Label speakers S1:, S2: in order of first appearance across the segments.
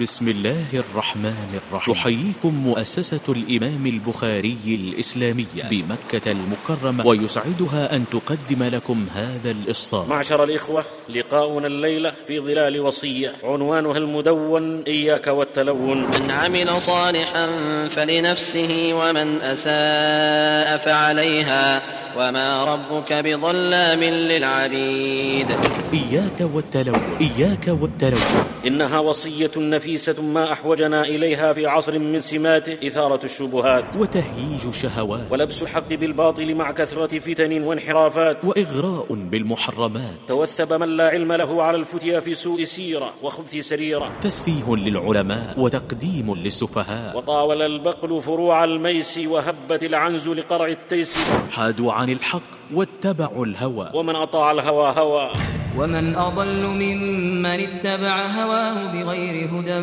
S1: بسم الله الرحمن الرحيم. تحييكم مؤسسة الإمام البخاري الإسلامية بمكة المكرمة ويسعدها أن تقدم لكم هذا الإصدار.
S2: معشر الإخوة لقاؤنا الليلة في ظلال وصية. عنوانها المدون إياك والتلون.
S3: من عمل صالحا فلنفسه ومن أساء فعليها وما ربك بظلام للعبيد.
S1: إياك والتلون إياك والتلون.
S2: إنها وصية نفيسة ما أحوجنا إليها في عصر من سماته إثارة الشبهات.
S1: وتهييج الشهوات
S2: ولبس الحق بالباطل مع كثرة فتن وانحرافات.
S1: وإغراء بالمحرمات.
S2: توثب من لا علم له على الفتيا في سوء سيرة وخبث سريرة.
S1: تسفيه للعلماء وتقديم للسفهاء.
S2: وطاول البقل فروع الميس وهبت العنز لقرع التيس.
S1: حادوا عن الحق واتبعوا الهوى.
S2: ومن أطاع الهوى هوى.
S4: ومن أضل ممن اتبع هواه بغير هدى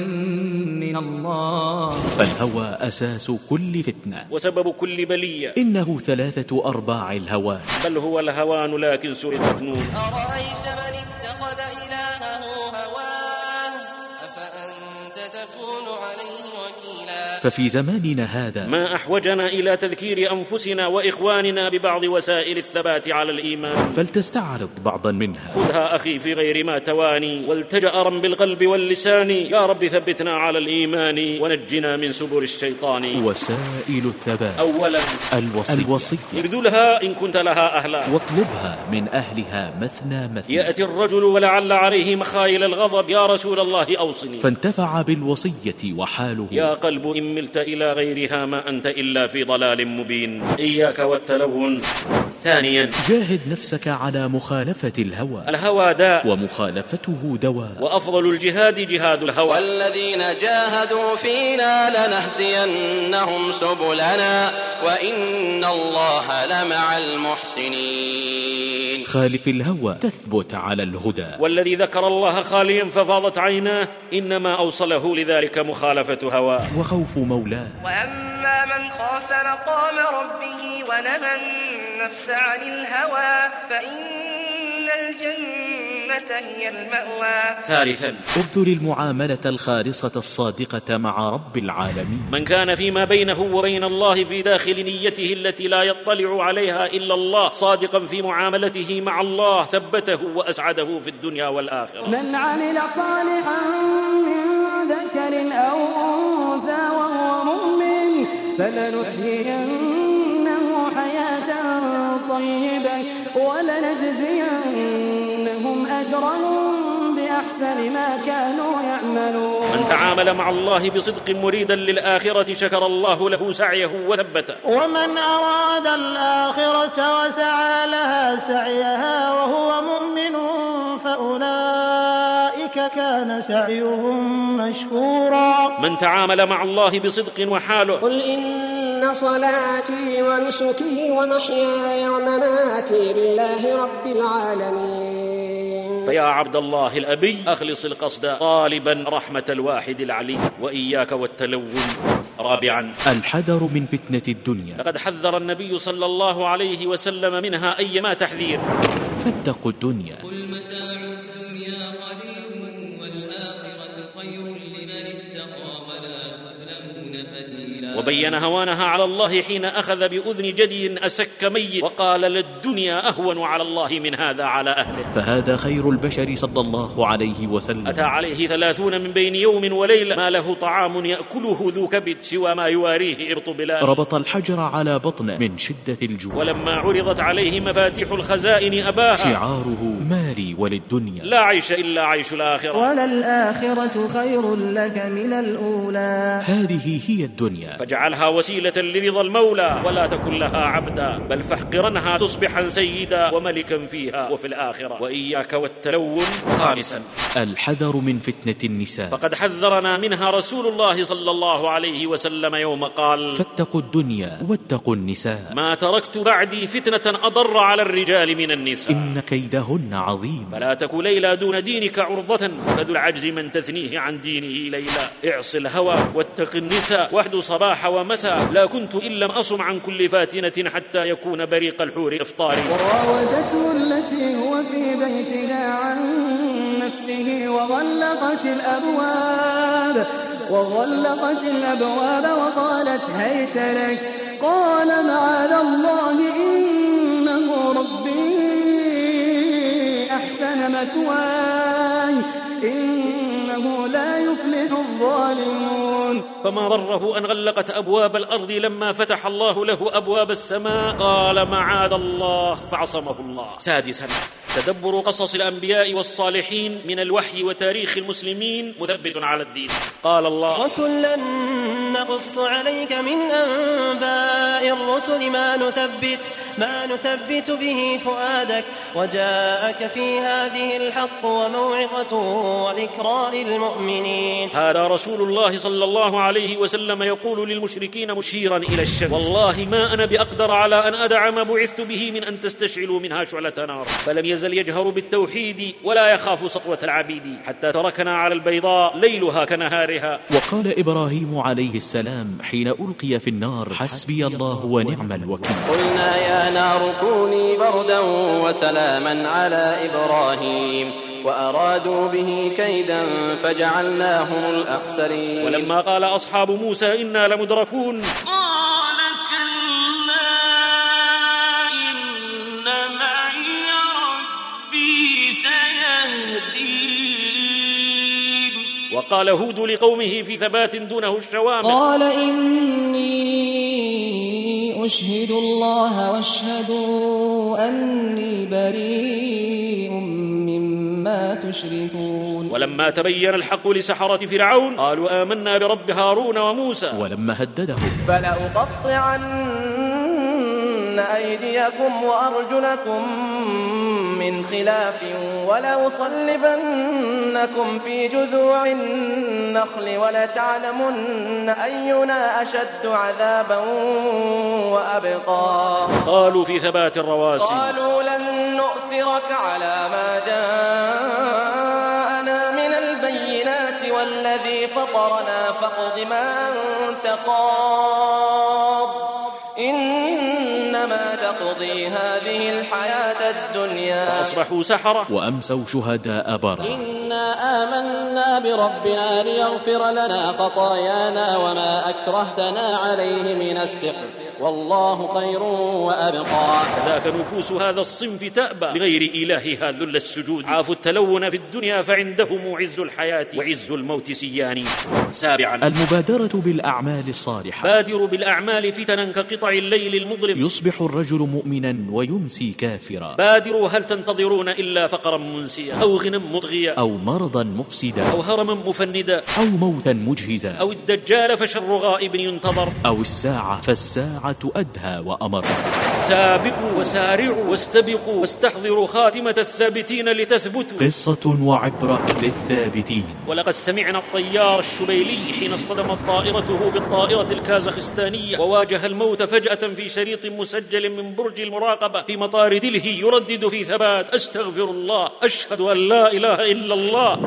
S4: من الله.
S1: فالهوى أساس كل فتنة.
S2: وسبب كل بلية.
S1: إنه ثلاثة أرباع الهوان
S2: بل هو الهوان لكن سرقت نون.
S5: أرأيت من اتخذ إلهه هواه؟ أفأنت تكون
S1: ففي زماننا هذا.
S2: ما أحوجنا إلى تذكير أنفسنا وإخواننا ببعض وسائل الثبات على الإيمان.
S1: فلتستعرض بعضا منها.
S2: خذها أخي في غير ما تواني. والتجأرا بالقلب واللسان. يا رب ثبتنا على الإيمان ونجنا من سبل الشيطان.
S1: وسائل الثبات.
S2: أولا
S1: الوصية, الوصية.
S2: ابذلها إن كنت لها أهلا.
S1: واطلبها من أهلها مثنى مثنى.
S2: يأتي الرجل ولعل عليه مخايل الغضب. يا رسول الله أوصني.
S1: فانتفع بالوصية وحاله.
S2: يا قلب إن ملت إلى غيرها ما أنت إلا في ضلال مبين. إياك والتلون. ثانيا.
S1: جاهد نفسك على مخالفة الهوى.
S2: الهوى داء.
S1: ومخالفته دواء.
S2: وأفضل الجهاد جهاد الهوى.
S3: والذين جاهدوا فينا لنهدينهم سبلنا وإن الله لمع المحسنين.
S1: خالف الهوى تثبت على الهدى.
S2: والذي ذكر الله خاليا ففاضت عيناه إنما أوصله لذلك مخالفة هواه
S1: وخوف مولاه.
S6: وأما من خاف مقام ربه ونهى النفس عن الهوى فإن الجنة هي المأوى.
S2: ثالثا.
S1: ابذل المعاملة الخالصة الصادقة مع رب العالمين.
S2: من كان فيما بينه وبين الله في داخل نيته التي لا يطلع عليها إلا الله صادقا في معاملته مع الله ثبته وأسعده في الدنيا والآخرة.
S4: من عمل صالحا من ذكر أو أنثى وهو مؤمن فلنحيينه حياة طيبة ولنجزينهم أجرهم بأحسن ما كانوا يعملون.
S2: من تعامل مع الله بصدق مريدا للآخرة شكر الله له سعيه وثبته.
S7: ومن أراد الآخرة وسعى لها سعيها وهو مؤمن فأولئك كان سعيهم مشكورا.
S2: من تعامل مع الله بصدق وحاله.
S8: قل إن صلاتي ونسكي ومحياي ومماتي لله رب العالمين.
S2: فيا عبد الله الأبي أخلص القصد طالبا رحمة الواحد العلي وإياك والتلون رابعا.
S1: الحذر من فتنة الدنيا.
S2: لقد حذر النبي صلى الله عليه وسلم منها أيما تحذير.
S1: فاتقوا الدنيا.
S5: قل متاع
S2: وبين هوانها على الله حين أخذ بأذن جدي أسك ميت وقال للدنيا أهون على الله من هذا على أهله.
S1: فهذا خير البشر صلى الله عليه وسلم.
S2: أتى عليه ثلاثون من بين يوم وليلة. ما له طعام يأكله ذو كبد سوى ما يواريه إبط بلال.
S1: ربط الحجر على بطنه من شدة الجوع.
S2: ولما عرضت عليه مفاتيح الخزائن أباها.
S1: شعاره مالي وللدنيا.
S2: لا عيش إلا عيش الآخرة.
S4: وللآخرة خير لك من الأولى.
S1: هذه هي الدنيا.
S2: فاجعلها وسيلة لرضا المولى ولا تكن لها عبدا بل فاحقرنها تصبحا سيدا وملكا فيها وفي الآخرة. وإياك والتلون خامسا
S1: الحذر من فتنة النساء.
S2: فقد حذرنا منها رسول الله صلى الله عليه وسلم يوم قال
S1: فاتقوا الدنيا واتقوا النساء.
S2: ما تركت بعدي فتنة أضر على الرجال من النساء.
S1: إن كيدهن عظيم.
S2: فلا تك ليلى دون دينك عرضة فذو العجز من تثنيه عن دينه ليلى. اعص الهوى واتق النساء واحد ومساء. لا كنت إن لم أصم عن كل فاتنة حتى يكون بريق الحور إفطاري.
S4: وراودته التي هو في بيتها عن نفسه وغلقت الأبواب وغلقت الأبواب وقالت هيت لك. قال معاذ الله إنه ربي أحسن مثواي إنه لا يفلح الظالمون.
S2: فما ضره أن غلقت أبواب الأرض لما فتح الله له أبواب السماء. قال معاذ الله فعصمه الله. سادسا تدبر قصص الأنبياء والصالحين من الوحي وتاريخ المسلمين مثبت على الدين. قال الله.
S9: وكلا نقص عليك من أنباء الرسل ما نثبت ما نثبت به فؤادك. وجاءك في هذه الحق وموعظة وذكرى للمؤمنين.
S2: هذا رسول الله صلى الله عليه وسلم يقول للمشركين مشيرا إلى الشمس. والله ما أنا بأقدر على أن ادع ما بعثت به من أن تستشعلوا منها شعلة نار. فلم يزل يجهر بالتوحيد ولا يخاف سطوه العبيد. حتى تركنا على البيضاء ليلها كنهارها.
S1: وقال إبراهيم عليه السلام حين ألقي في النار حسبي الله ونعم الوكيل.
S3: قلنا يا نار كوني بردا وسلاما على إبراهيم. وأرادوا به كيدا فجعلناهم الأخسرين.
S2: ولما قال أصحاب موسى إنا لمدركون.
S5: قال كلا إن معي ربي سيهدين.
S2: وقال هود لقومه في ثبات دونه الشوامخ.
S4: قال إني أشهد الله واشهدوا أني بريء مما تشركون.
S2: ولما تبين الحق لسحرة فرعون قالوا آمنا برب هارون وموسى.
S1: ولما هددهم
S9: فلأقطعن أيديكم وأرجلكم من خلاف ولأصلبنكم في جذوع النخل ولتعلمن أينا أشد عذابا وأبقى.
S2: قالوا في ثبات الرواسي.
S9: قالوا لن نؤثرك على ما جاءنا من البينات والذي فطرنا فاقض ما أنت قاض. إنما تقضي هذه الحياة الدنيا.
S2: فأصبحوا سحرة.
S1: وأمسوا شهداء برا.
S8: إنا آمنا بربنا ليغفر لنا خطايانا وما أكرهتنا عليه من السحر. والله خير وأبقى.
S2: ذاك نفوس هذا الصنف تأبى. لغير إلهها ذل السجود. عافوا التلون في الدنيا فعندهم عز الحياة وعز الموت سيان. سابعا.
S1: المبادرة بالأعمال الصالحة.
S2: بادروا بالأعمال فتنا كقطع الليل المظلم.
S1: يصبح الرجل مؤمنا ويمسي كافرا.
S2: بادروا هل تنتظرون إلا فقرا منسيا؟ أو غنى مطغيا؟
S1: أو مرضا مفسدا.
S2: أو هرما مفندا؟
S1: أو موتا مجهزا.
S2: أو الدجال فشر غائب ينتظر؟
S1: أو الساعة فالساعة أدهى وأمر.
S2: سابقوا وسارعوا واستبقوا واستحضروا خاتمة الثابتين لتثبتوا.
S1: قصة وعبرة للثابتين.
S2: ولقد سمعنا الطيار الشبيلي حين اصطدمت طائرته بالطائرة الكازاخستانية. وواجه الموت فجأة في شريط مسجل من برج المراقبة في مطار دلهي يردد في ثبات أستغفر الله. أشهد أن لا إله إلا الله.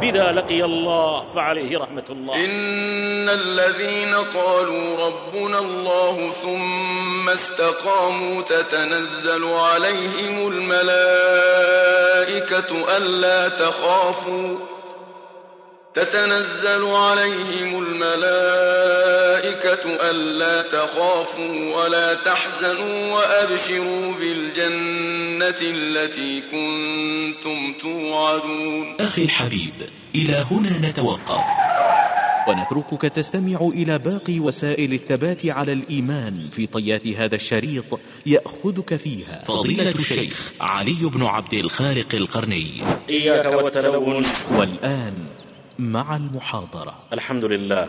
S2: بذا لقي الله فعليه رحمة الله.
S10: إن الذين قالوا ربنا الله ثم استقاموا تتنزل عليهم الملائكة ألا تخافوا تتنزل عليهم الملائكة ألا تخافوا ولا تحزنوا وأبشروا بالجنة التي كنتم توعدون.
S1: أخي الحبيب إلى هنا نتوقف. ونتركك تستمع إلى باقي وسائل الثبات على الإيمان في طيات هذا الشريط يأخذك فيها. فضيلة الشيخ علي بن عبد الخالق القرني.
S2: إياك والتلون
S1: والآن مع المحاضرة.
S2: الحمد لله.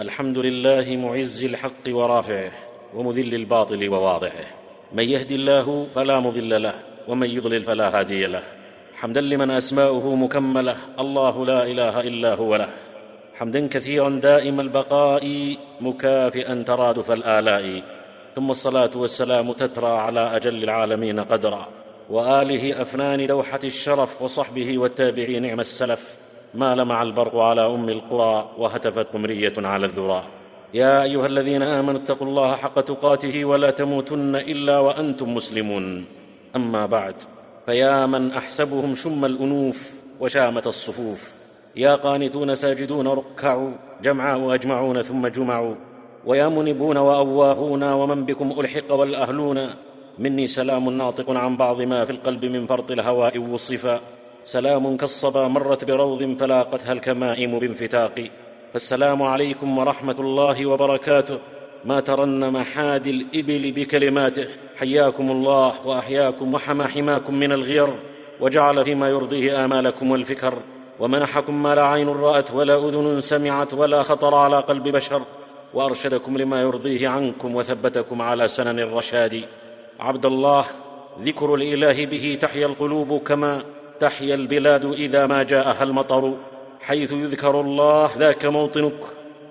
S2: الحمد لله معز الحق ورافعه ومذل الباطل وواضعه. من يهد الله فلا مضل له ومن يضلل فلا هادي له. حمدا لمن أسماؤه مكملة الله لا إله إلا هو له. حمدا كثيرا دائم البقاء مكافئا ترادف الآلاء. ثم الصلاة والسلام تترى على أجل العالمين قدرا. وآله أفنان دوحة الشرف وصحبه والتابعين نعم السلف. ما لمع البرق على أم القرى وهتفت قمريه على الذرى. يا أيها الذين آمنوا اتقوا الله حق تقاته ولا تموتن إلا وأنتم مسلمون. أما بعد فيا من أحسبهم شم الأنوف وشامه الصفوف. يا قانتون ساجدون ركعوا جمعا واجمعون ثم جمعوا. ويا منبون وأواهون ومن بكم ألحق والأهلون. مني سلام ناطق عن بعض ما في القلب من فرط الهواء وصفا. سلام كالصبا مرت بروض فلاقتها الكمائم بانفتاق. فالسلام عليكم ورحمة الله وبركاته. ما ترنم حادي الإبل بكلماته. حياكم الله وأحياكم وحمى حماكم من الغير. وجعل فيما يرضيه آمالكم والفكر. ومنحكم ما لا عين رأت ولا أذن سمعت ولا خطر على قلب بشر. وأرشدكم لما يرضيه عنكم وثبتكم على سنن الرشاد. عبد الله ذكر الإله به تحيا القلوب كما تحيا البلاد إذا ما جاءها المطر حيث يذكر الله ذاك موطنك.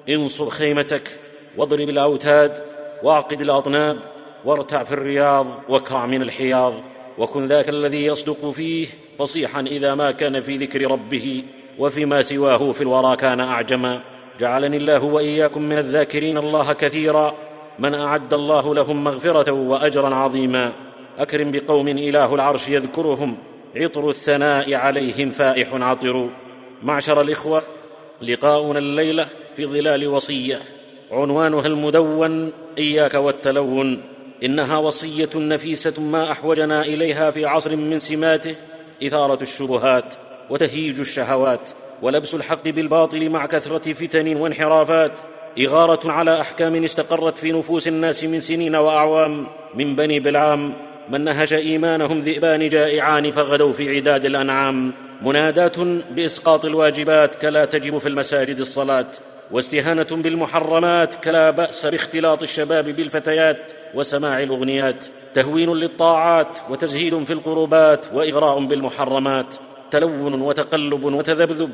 S2: انصر خيمتك واضرب الأوتاد واعقد الأطناب وارتع في الرياض واكرع من الحياض. وكن ذاك الذي يصدق فيه فصيحا إذا ما كان في ذكر ربه وفيما سواه في الورى كان أعجما. جعلني الله وإياكم من الذاكرين الله كثيرا. من أعد الله لهم مغفرة وأجرا عظيما. أكرم بقوم إله العرش يذكرهم. عطر الثناء عليهم فائح عطر. معشر الإخوة لقاؤنا الليلة في ظلال وصية. عنوانها المدون إياك والتلون. إنها وصية نفيسة ما أحوجنا إليها في عصر من سماته. إثارة الشبهات وتهيج الشهوات. ولبس الحق بالباطل مع كثرة فتن وانحرافات. إغارة على أحكام استقرت في نفوس الناس من سنين وأعوام. من بني بلعام من نهش إيمانهم ذئبان جائعان فغدوا في عداد الأنعام منادات بإسقاط الواجبات كلا تجب في المساجد الصلاة واستهانة بالمحرمات كلا بأس باختلاط الشباب بالفتيات وسماع الأغنيات تهوين للطاعات وتزهيد في القربات وإغراء بالمحرمات تلون وتقلب وتذبذب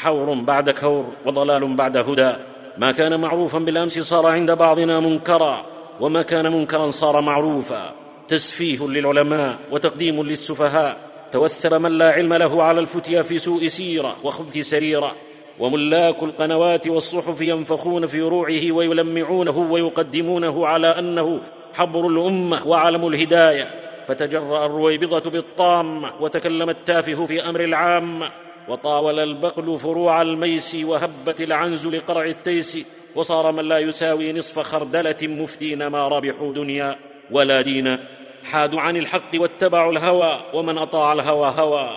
S2: حور بعد كور وضلال بعد هدى. ما كان معروفا بالأمس صار عند بعضنا منكرا وما كان منكرا صار معروفا. تسفيه للعلماء وتقديم للسفهاء. توثب من لا علم له على الفتيا في سوء سيرة وخبث سريرة. وملاك القنوات والصحف ينفخون في روعه ويلمعونه ويقدمونه على أنه حبر الأمة وعلم الهداية. فتجرأ الرويبضة بالطام وتكلم التافه في أمر العام. وطاول البقل فروع الميس وهبت العنز لقرع التيس. وصار من لا يساوي نصف خردلة مفتين ما ربحوا دنيا. ولا دينا حادوا عن الحق واتبعوا الهوى ومن أطاع الهوى هوى.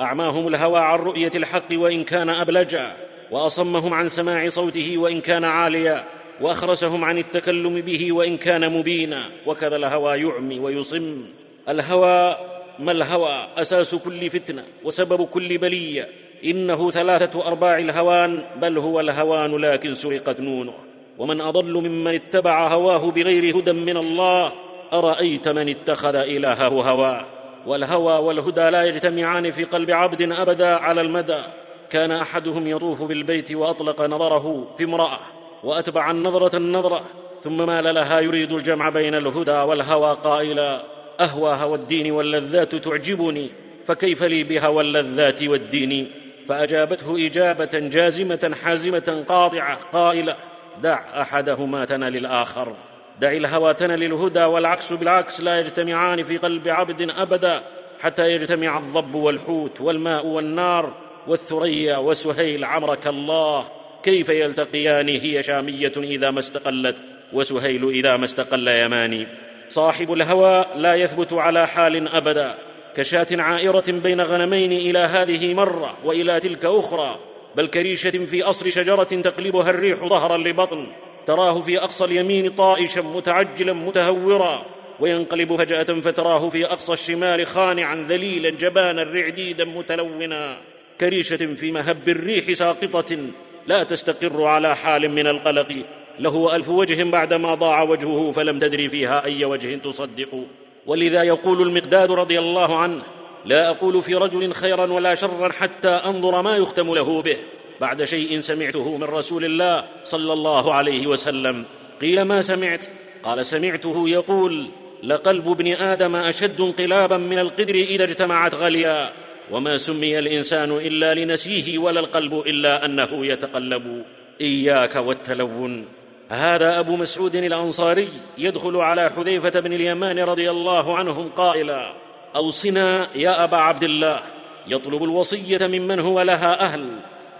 S2: أعماهم الهوى عن رؤية الحق وإن كان أبلجا. وأصمهم عن سماع صوته وإن كان عاليا. وأخرسهم عن التكلم به وإن كان مبينا. وكذا الهوى يعمي ويصم. الهوى ما الهوى؟ أساس كل فتنة وسبب كل بلية. إنه ثلاثة أرباع الهوان بل هو الهوان لكن سرقت نونه. ومن أضل ممن اتبع هواه بغير هدى من الله ارايت من اتخذ إلهه هواه والهوى والهدى لا يجتمعان في قلب عبد أبدا على المدى. كان أحدهم يطوف بالبيت وأطلق نظره في امرأة وأتبع النظرة النظرة ثم مال لها يريد الجمع بين الهدى والهوى قائلا أهوى هوى الدين واللذات تعجبني فكيف لي بهوى اللذات والدين؟ فأجابته إجابة جازمة حازمة قاطعة قائلة دع أحدهما تنل الآخر. دع الهوى تنل الهدى والعكس بالعكس لا يجتمعان في قلب عبد أبدا حتى يجتمع الضب والحوت والماء والنار والثريا وسهيل عمرك الله. كيف يلتقيان؟ هي شامية إذا ما استقلت وسهيل إذا ما استقل يماني. صاحب الهوى لا يثبت على حال أبدا كشاة عائرة بين غنمين إلى هذه مرة وإلى تلك أخرى. بل كريشة في أصل شجرة تقلبها الريح ظهرا لبطن. تراه في أقصى اليمين طائشا متعجلا متهورا وينقلب فجأة فتراه في أقصى الشمال خانعا ذليلا جبانا رعديدا متلونا. كريشة في مهب الريح ساقطة لا تستقر على حال من القلق. له ألف وجه بعدما ضاع وجهه فلم تدري فيها أي وجه تصدق. ولذا يقول المقداد رضي الله عنه لا أقول في رجل خيرا ولا شرا حتى أنظر ما يختم له به. بعد شيء سمعته من رسول الله صلى الله عليه وسلم. قيل ما سمعت؟ قال سمعته يقول لقلب ابن آدم أشد انقلابا من القدر إذا اجتمعت غليا. وما سمي الإنسان إلا لنسيه ولا القلب إلا أنه يتقلب. إياك والتلون. هذا أبو مسعود الأنصاري يدخل على حذيفة بن اليمان رضي الله عنهم قائلا أوصنا يا أبا عبد الله يطلب الوصية ممن هو لها أهل.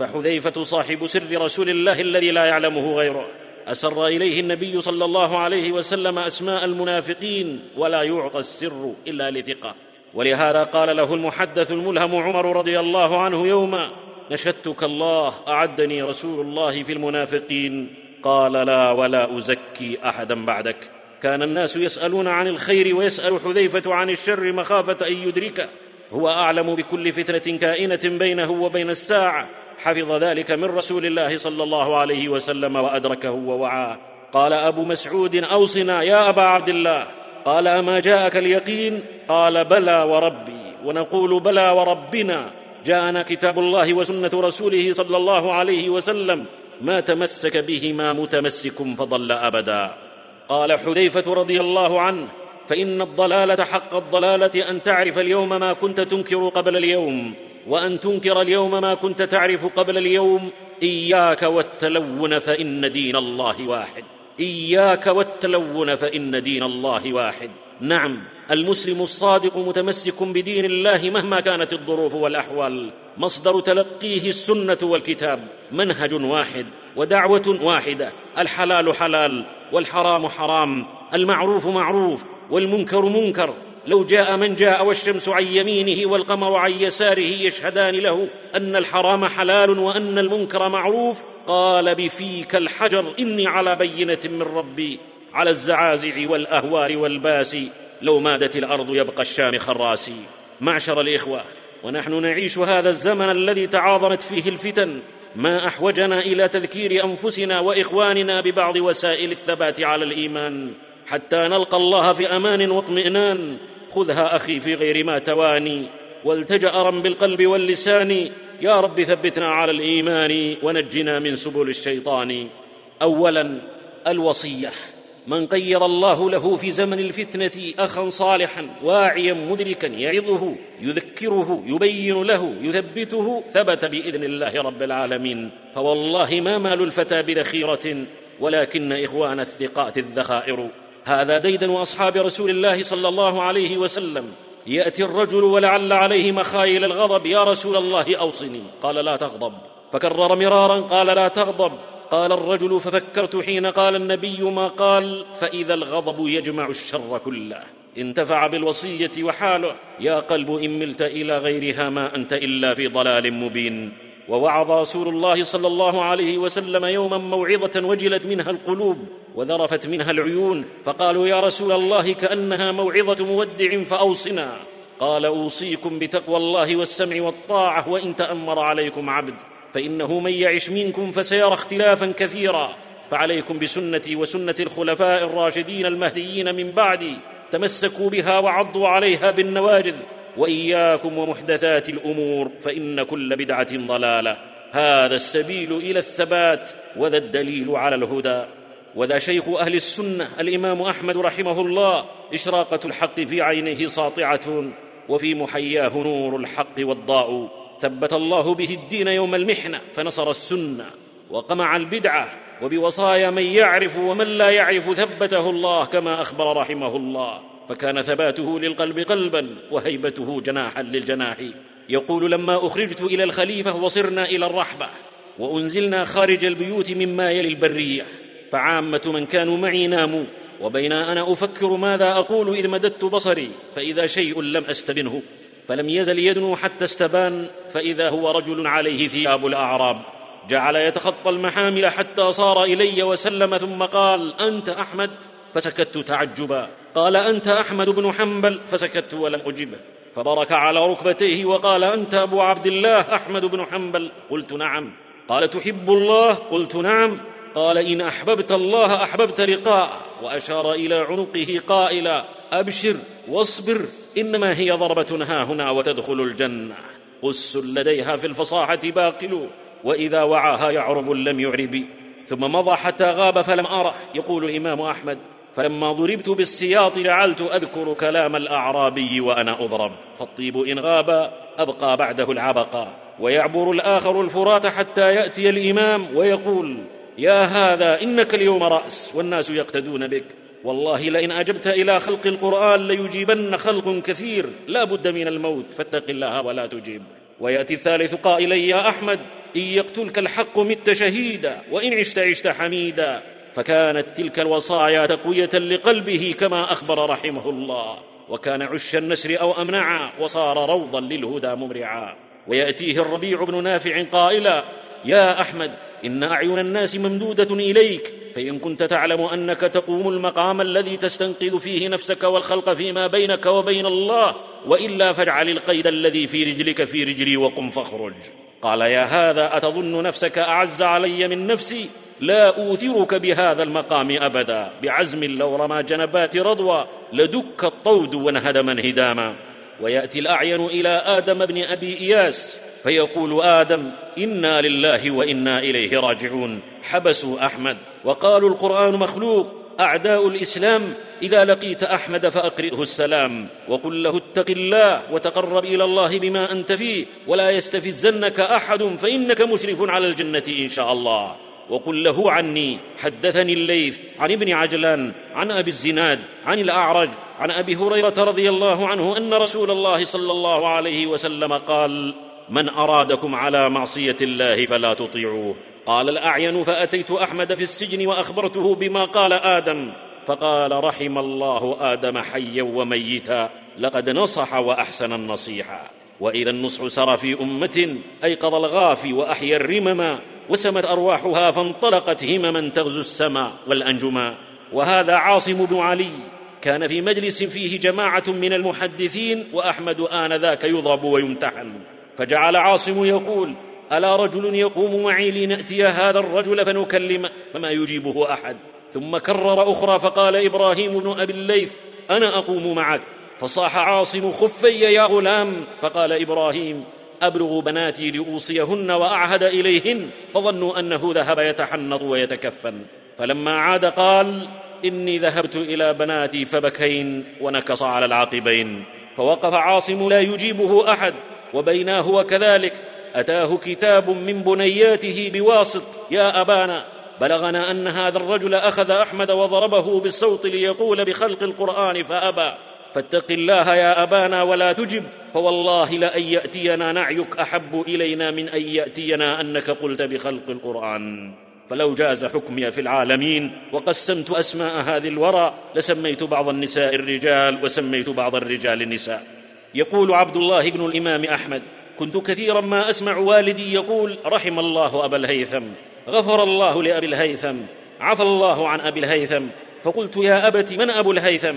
S2: فحذيفة صاحب سر رسول الله الذي لا يعلمه غيره. أسر إليه النبي صلى الله عليه وسلم أسماء المنافقين ولا يعطى السر إلا لثقة. ولهذا قال له المحدث الملهم عمر رضي الله عنه يوما نشدتك الله أعدني رسول الله في المنافقين. قال لا ولا أزكي أحدا بعدك. كان الناس يسألون عن الخير ويسأل حذيفة عن الشر مخافة أن يدركه. هو أعلم بكل فتنة كائنة بينه وبين الساعة. حفظ ذلك من رسول الله صلى الله عليه وسلم وأدركه ووعاه. قال أبو مسعود أوصنا يا أبا عبد الله. قال أما جاءك اليقين؟ قال بلى وربي. ونقول بلى وربنا. جاءنا كتاب الله وسنة رسوله صلى الله عليه وسلم. ما تمسك بهما متمسك فضل أبدا. قال حذيفة رضي الله عنه فإن الضلالة حق الضلالة أن تعرف اليوم ما كنت تنكر قبل اليوم. وأن تنكر اليوم ما كنت تعرف قبل اليوم إياك والتلون فإن دين الله واحد. إياك والتلون فإن دين الله واحد. نعم المسلم الصادق متمسك بدين الله مهما كانت الظروف والأحوال. مصدر تلقيه السنة والكتاب. منهج واحد ودعوة واحدة. الحلال حلال والحرام حرام. المعروف معروف والمنكر منكر. لو جاء من جاء والشمس عن يمينه والقمر عن يساره يشهدان له أن الحرام حلال وأن المنكر معروف قال بفيك الحجر إني على بينة من ربي على الزعازع والأهوار والباسي لو مادت الأرض يبقى الشام خراسي. معشر الإخوة ونحن نعيش هذا الزمن الذي تعاظمت فيه الفتن. ما أحوجنا إلى تذكير أنفسنا وإخواننا ببعض وسائل الثبات على الإيمان حتى نلقى الله في أمان واطمئنان. خذها أخي في غير ما تواني. والتجأ بالقلب واللسان. يا رب ثبتنا على الإيمان ونجنا من سبل الشيطان. اولا الوصية. من قير الله له في زمن الفتنة اخا صالحا واعيا مدركا يعظه يذكره يبين له يثبته ثبت بإذن الله رب العالمين. فوالله ما مال الفتى بذخيرة ولكن إخوان الثقات الذخائر. هذا ديدن اصحاب رسول الله صلى الله عليه وسلم. يأتي الرجل ولعل عليه مخايل الغضب. يا رسول الله أوصني. قال لا تغضب. فكرر مرارا قال لا تغضب. قال الرجل ففكرت حين قال النبي ما قال فإذا الغضب يجمع الشر كله. انتفع بالوصية وحاله. يا قلب إن ملت إلى غيرها ما أنت إلا في ضلال مبين. ووعظ رسول الله صلى الله عليه وسلم يوما موعظة وجلت منها القلوب وذرفت منها العيون فقالوا يا رسول الله كأنها موعظة مودع فأوصنا. قال أوصيكم بتقوى الله والسمع والطاعة وإن تأمر عليكم عبد فإنه من يعش منكم فسيرى اختلافا كثيرا. فعليكم بسنتي وسنة الخلفاء الراشدين المهديين من بعدي تمسكوا بها وعضوا عليها بالنواجذ. وإياكم ومحدثات الأمور فإن كل بدعة ضلالة. هذا السبيل إلى الثبات وذا الدليل على الهدى. وذا شيخ أهل السنة الإمام أحمد رحمه الله إشراقة الحق في عينه ساطعة وفي محياه نور الحق والضاء. ثبت الله به الدين يوم المحنة فنصر السنة. وقمع البدعة وبوصايا من يعرف ومن لا يعرف ثبته الله كما أخبر رحمه الله. فكان ثباته للقلب قلبا وهيبته جناحا للجناح. يقول لما أخرجت إلى الخليفة وصرنا إلى الرحبة وأنزلنا خارج البيوت مما يلي البرية فعامة من كانوا معي ناموا وبين أنا أفكر ماذا أقول إذ مددت بصري فإذا شيء لم استبنه فلم يزل يدنو حتى استبان فإذا هو رجل عليه ثياب الأعراب. جعل يتخطى المحامل حتى صار إلي وسلم ثم قال أنت أحمد؟ فسكت تعجبا. قال أنت أحمد بن حنبل؟ فسكت ولم اجبه فبرك على ركبتيه وقال أنت أبو عبد الله أحمد بن حنبل؟ قلت نعم. قال تحب الله؟ قلت نعم. قال إن أحببت الله أحببت لقاء وأشار إلى عنقه قائلا أبشر واصبر إنما هي ضربة ها هنا وتدخل الجنة. قس لديها في الفصاحة باقل وإذا وعاها يعرب لم يعرب. ثم مضى حتى غاب فلم أره. يقول الإمام أحمد فلما ضربت بالسياط جعلت أذكر كلام الأعرابي وأنا أضرب. فالطيب إن غاب أبقى بعده العبقى ويعبر الآخر الفرات حتى يأتي الإمام ويقول يا هذا إنك اليوم رأس والناس يقتدون بك. والله لئن أجبت إلى خلق القرآن ليجيبن خلق كثير لا بد من الموت فاتق الله ولا تجيب. ويأتي الثالث قائلا يا أحمد إن يقتلك الحق مت شهيدا وإن عشت عشت حميدا. فكانت تلك الوصايا تقوية لقلبه كما أخبر رحمه الله. وكان عش النسر أو أمنعا وصار روضا للهدى ممرعا. ويأتيه الربيع بن نافع قائلا يا أحمد إن أعين الناس ممدودة إليك. فإن كنت تعلم أنك تقوم المقام الذي تستنقذ فيه نفسك والخلق فيما بينك وبين الله وإلا فاجعل القيد الذي في رجلك في رجلي وقم فاخرج. قال يا هذا أتظن نفسك أعز علي من نفسي؟ لا أوثرك بهذا المقام أبدا. بعزم لو رمى جنبات رضوى لدك الطود وانهدم انهداما. ويأتي الأعين إلى آدم بن أبي إياس فيقول آدم إنا لله وإنا إليه راجعون. حبسوا أحمد. وقالوا القرآن مخلوق أعداء الإسلام إذا لقيت أحمد فأقرئه السلام. وقل له اتق الله وتقرب إلى الله بما أنت فيه ولا يستفزنك أحد فإنك مشرف على الجنة إن شاء الله. وقل له عني حدثني الليث عن ابن عجلان عن أبي الزناد عن الأعرج عن أبي هريرة رضي الله عنه أن رسول الله صلى الله عليه وسلم قال من أرادكم على معصية الله فلا تطيعوه. قال الأعين فأتيت أحمد في السجن وأخبرته بما قال آدم. فقال رحم الله آدم حيا وميتا لقد نصح وأحسن النصيحة. وإذا النصح سر في أمة أيقظ الغافي وأحيا الرمما وسمت أرواحها فانطلقت همما تغزو السماء والانجما وهذا عاصم بن علي. كان في مجلس فيه جماعة من المحدثين وأحمد انذاك يضرب ويمتحن. فجعل عاصم يقول ألا رجل يقوم معي لنأتي هذا الرجل فنكلمه فما يجيبه أحد. ثم كرر أخرى فقال إبراهيم بن أبي الليث أنا أقوم معك. فصاح عاصم خفي يا غلام. فقال إبراهيم أبلغ بناتي لأوصيهن وأعهد إليهن فظنوا أنه ذهب يتحنط ويتكفن. فلما عاد قال إني ذهبت إلى بناتي فبكين ونكص على العقبين فوقف عاصم لا يجيبه أحد وبيناه وكذلك أتاه كتاب من بنياته بواسط يا أبانا بلغنا أن هذا الرجل أخذ أحمد وضربه بالصوت ليقول بخلق القرآن فأبى. فاتق الله يا أبانا ولا تجب. فوالله لأن يأتينا نعيك أحب إلينا من أن يأتينا أنك قلت بخلق القرآن. فلو جاز حكمي في العالمين وقسمت أسماء هذه الورى لسميت بعض النساء الرجال وسميت بعض الرجال النساء. يقول عبد الله بن الإمام أحمد كنت كثيرا ما أسمع والدي يقول رحم الله أبا الهيثم غفر الله لأبي الهيثم عفى الله عن أبي الهيثم فقلت يا أبت من أبو الهيثم؟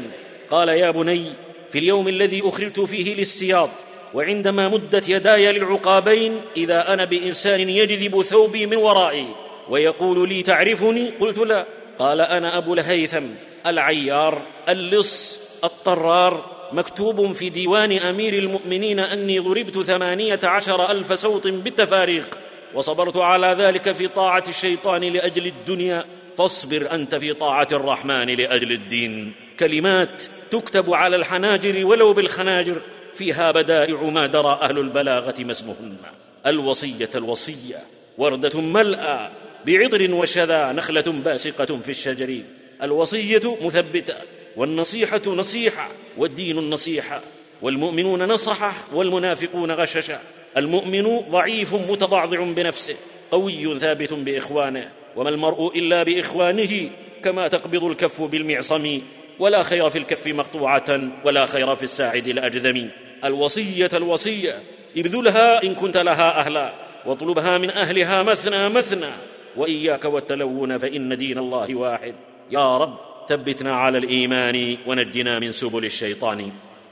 S2: قال يا بني في اليوم الذي أخرجت فيه للسياط وعندما مدت يداي للعقابين إذا أنا بإنسان يجذب ثوبي من ورائي ويقول لي تعرفني؟ قلت لا. قال أنا أبو الهيثم العيار اللص الطرار مكتوب في ديوان أمير المؤمنين أني ضربت ثمانية عشر ألف صوت بالتفاريق وصبرت على ذلك في طاعة الشيطان لأجل الدنيا فاصبر أنت في طاعة الرحمن لأجل الدين. كلمات تكتب على الحناجر ولو بالخناجر فيها بدائع ما درى أهل البلاغة ما اسمهن. الوصية الوصية وردة ملأى بعطر وشذا نخلة باسقة في الشجر. الوصية مثبتة والنصيحة نصيحة والدين النصيحة. والمؤمنون نصحة والمنافقون غششة. المؤمن ضعيف متضعضع بنفسه قوي ثابت بإخوانه. وما المرء إلا بإخوانه كما تقبض الكف بالمعصم. ولا خير في الكف مقطوعة ولا خير في الساعد الأجذم. الوصية الوصية ابذلها إن كنت لها أهلا واطلبها من أهلها مثنى مثنى. وإياك والتلون فإن دين الله واحد. يا رب ثبتنا على الإيمان ونجنا من سبل الشيطان.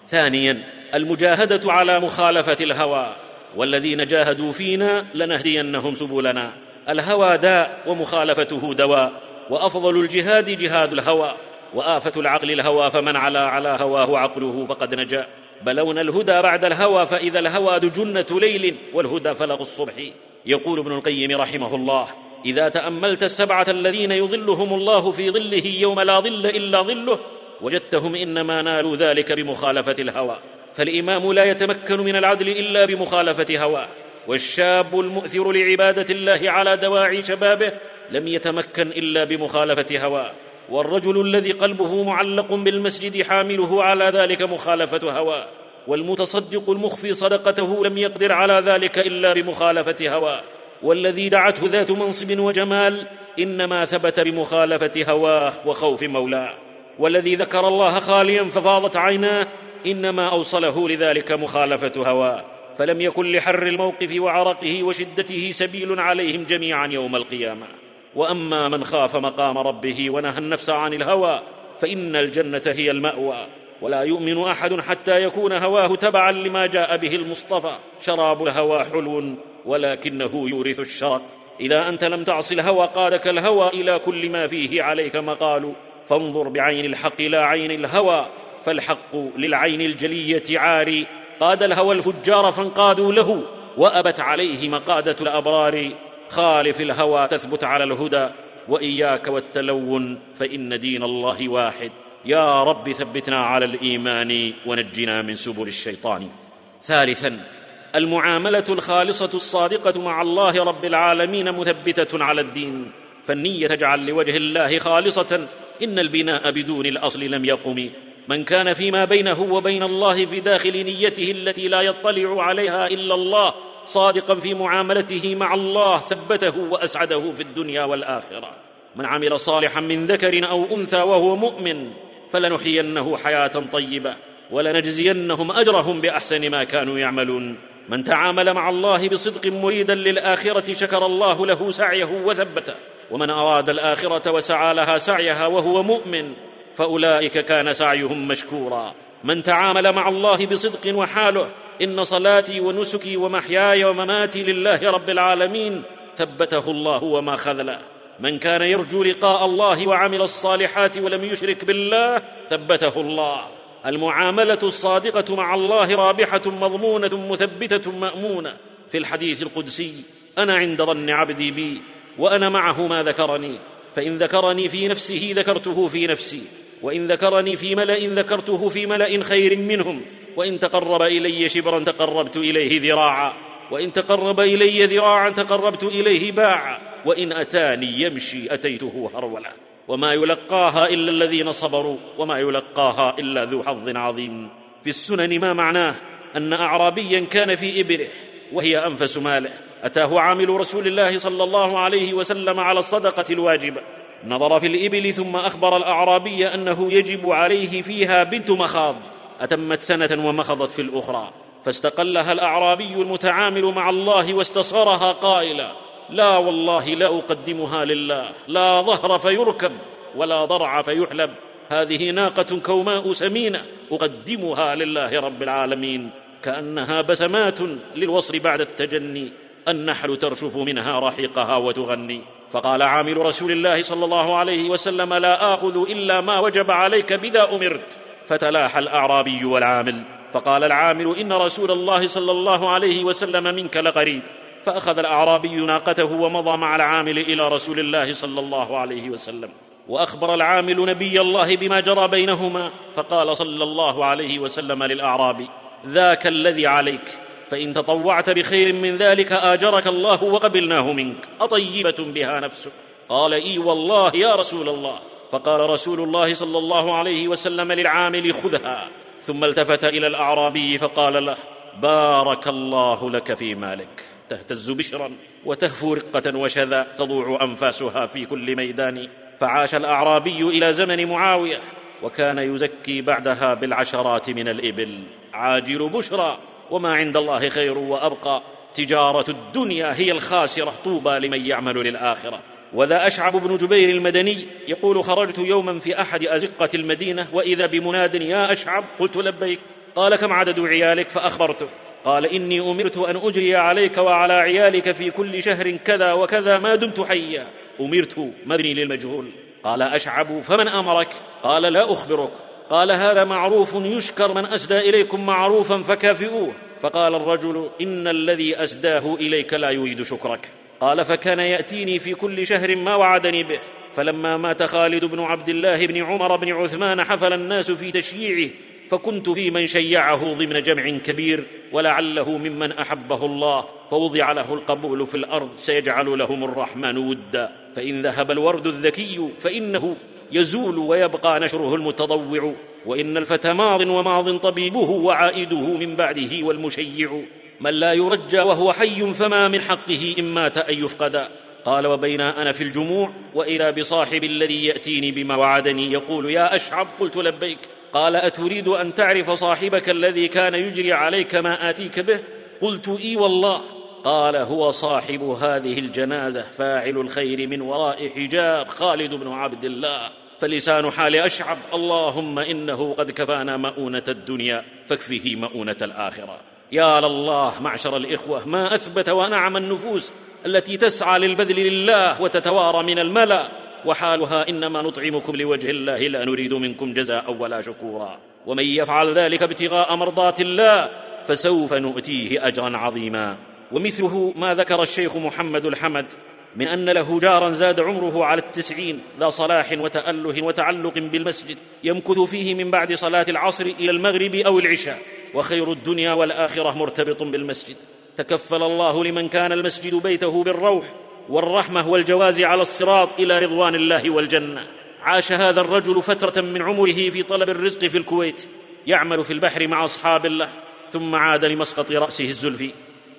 S2: ثانيا المجاهدة على مخالفة الهوى. والذين جاهدوا فينا لنهدينهم سبلنا. الهوى داء ومخالفته دواء. وأفضل الجهاد جهاد الهوى. وآفة العقل الهوى فمن علا على هواه عقله فقد نجا. بلونا الهدى بعد الهوى فإذا الهوى دجنه ليل والهدى فلغ الصبح. يقول ابن القيم رحمه الله إذا تأملت السبعة الذين يظلهم الله في ظله يوم لا ظل إلا ظله وجدتهم إنما نالوا ذلك بمخالفة الهوى. فالإمام لا يتمكن من العدل إلا بمخالفة هواه. والشاب المؤثر لعبادة الله على دواعي شبابه لم يتمكن إلا بمخالفة هواه. والرجل الذي قلبه معلق بالمسجد حامله على ذلك مخالفة هواه والمتصدق المخفي صدقته لم يقدر على ذلك إلا بمخالفة هواه والذي دعته ذات منصب وجمال إنما ثبت بمخالفة هواه وخوف مولاه والذي ذكر الله خاليا ففاضت عيناه إنما أوصله لذلك مخالفة هواه فلم يكن لحر الموقف وعرقه وشدته سبيل عليهم جميعا يوم القيامة. وأما من خاف مقام ربه ونهى النفس عن الهوى فإن الجنة هي المأوى. ولا يؤمن أحد حتى يكون هواه تبعا لما جاء به المصطفى. شراب الهوى حلو ولكنه يورث الشرق إذا أنت لم تعص الهوى قادك الهوى إلى كل ما فيه عليك مقال. فانظر بعين الحق لا عين الهوى فالحق للعين الجلية عاري. قاد الهوى الفجار فانقادوا له وأبت عليه مقادة الأبرار. خالف الهوى تثبت على الهدى وإياك والتلون فإن دين الله واحد. يا رب ثبتنا على الإيمان ونجنا من سبل الشيطان. ثالثا المعاملة الخالصة الصادقة مع الله رب العالمين مثبتة على الدين. فالنية تجعل لوجه الله خالصة. إن البناء بدون الأصل لم يقم. من كان فيما بينه وبين الله في داخل نيته التي لا يطلع عليها إلا الله صادقا في معاملته مع الله ثبته وأسعده في الدنيا والآخرة. من عمل صالحا من ذكر أو أنثى وهو مؤمن فلنحيينه حياة طيبة ولنجزينهم أجرهم بأحسن ما كانوا يعملون. من تعامل مع الله بصدق مريدا للآخرة شكر الله له سعيه وثبته. ومن أراد الآخرة وسعى لها سعيها وهو مؤمن فأولئك كان سعيهم مشكورا. من تعامل مع الله بصدق وحاله إن صلاتي ونسكي ومحياي ومماتي لله رب العالمين ثبته الله وما خذله من كان يرجو لقاء الله وعمل الصالحات ولم يشرك بالله ثبته الله. المعاملة الصادقة مع الله رابحة مضمونة مثبتة مأمونة. في الحديث القدسي أنا عند ظن عبدي بي وأنا معه ما ذكرني. فإن ذكرني في نفسه ذكرته في نفسي وإن ذكرني في ملأ ذكرته في ملأ خير منهم. وإن تقرب إلي شبرا تقربت إليه ذراعا. وإن تقرب إلي ذراعا تقربت إليه باعا. وإن أتاني يمشي أتيته هرولا وما يلقاها إلا الذين صبروا. وما يلقاها إلا ذو حظ عظيم. في السنن ما معناه؟ أن اعرابيا كان في إبله. وهي أنفس ماله. أتاه عامل رسول الله صلى الله عليه وسلم على الصدقة الواجبة. نظر في الإبل ثم أخبر الأعرابي أنه يجب عليه فيها بنت مخاض. أتمت سنة ومخضت في الأخرى فاستقلها الأعرابي المتعامل مع الله واستصغرها قائلا لا والله لا أقدمها لله لا ظهر فيركب ولا ضرع فيحلب هذه ناقة كوماء سمينة أقدمها لله رب العالمين كأنها بسمات للوصر بعد التجني النحل ترشف منها رحيقها وتغني. فقال عامل رسول الله صلى الله عليه وسلم لا آخذ إلا ما وجب عليك بذا أمرت. فتلاحى الأعرابي والعامل. فقال العامل إن رسول الله صلى الله عليه وسلم منك لقريب. فأخذ الأعرابي ناقته ومضى مع العامل إلى رسول الله صلى الله عليه وسلم. وأخبر العامل نبي الله بما جرى بينهما. فقال صلى الله عليه وسلم للأعرابي ذاك الذي عليك. فإن تطوعت بخير من ذلك آجرك الله وقبلناه منك. أطيبة بها نفسك. قال إي والله يا رسول الله. فقال رسول الله صلى الله عليه وسلم للعامل خذها. ثم التفت إلى الأعرابي فقال له بارك الله لك في مالك. تهتز بشرا وتهفو رقة وشذا تضوع أنفاسها في كل ميدان. فعاش الأعرابي إلى زمن معاوية وكان يزكي بعدها بالعشرات من الإبل. عاجل بشرى وما عند الله خير وأبقى. تجارة الدنيا هي الخاسرة طوبى لمن يعمل للآخرة. وذا أشعب بن جبير المدني يقول خرجت يوما في أحد أزقة المدينة وإذا بمناد يا أشعب قلت لبيك قال كم عدد عيالك؟ فأخبرته قال إني أمرت أن أجري عليك وعلى عيالك في كل شهر كذا وكذا ما دمت حيا. أمرت مبني للمجهول. قال أشعب فمن أمرك؟ قال لا أخبرك. قال هذا معروف يشكر من أسدى إليكم معروفا فكافئوه. فقال الرجل إن الذي أسداه إليك لا يريد شكرك. قال فكان يأتيني في كل شهر ما وعدني به. فلما مات خالد بن عبد الله بن عمر بن عثمان حفل الناس في تشييعه. فكنت في من شيعه ضمن جمع كبير ولعله ممن أحبه الله. فوضع له القبول في الأرض سيجعل لهم الرحمن ودا. فإن ذهب الورد الذكي فإنه يزول ويبقى نشره المتضوع. وإن الفتى ماض وماض طبيبه وعائده من بعده والمشيع. من لا يرجى وهو حي فما من حقه إن مات أن يفقدا قال وبينا أنا في الجموع واذا بصاحب الذي يأتيني بما وعدني يقول يا أشعب قلت لبيك. قال أتريد أن تعرف صاحبك الذي كان يجري عليك ما آتيك به؟ قلت إي والله. قال هو صاحب هذه الجنازة فاعل الخير من وراء حجاب خالد بن عبد الله. فلسان حال أشعب اللهم إنه قد كفانا مؤونة الدنيا فاكفه مؤونة الآخرة. يا لله معشر الإخوة ما أثبت ونعم النفوس التي تسعى للبذل لله وتتوارى من الملأ وحالها إنما نطعمكم لوجه الله لا نريد منكم جزاء ولا شكورا. ومن يفعل ذلك ابتغاء مرضات الله فسوف نؤتيه أجرا عظيما. ومثله ما ذكر الشيخ محمد الحمد من أن له جارا زاد عمره على التسعين ذا صلاح وتأله وتعلق بالمسجد يمكث فيه من بعد صلاة العصر إلى المغرب أو العشاء وخير الدنيا والآخرة مرتبط بالمسجد. تكفل الله لمن كان المسجد بيته بالروح والرحمة والجواز على الصراط إلى رضوان الله والجنة. عاش هذا الرجل فترة من عمره في طلب الرزق في الكويت يعمل في البحر مع أصحاب الله ثم عاد لمسقط رأسه الزلفي.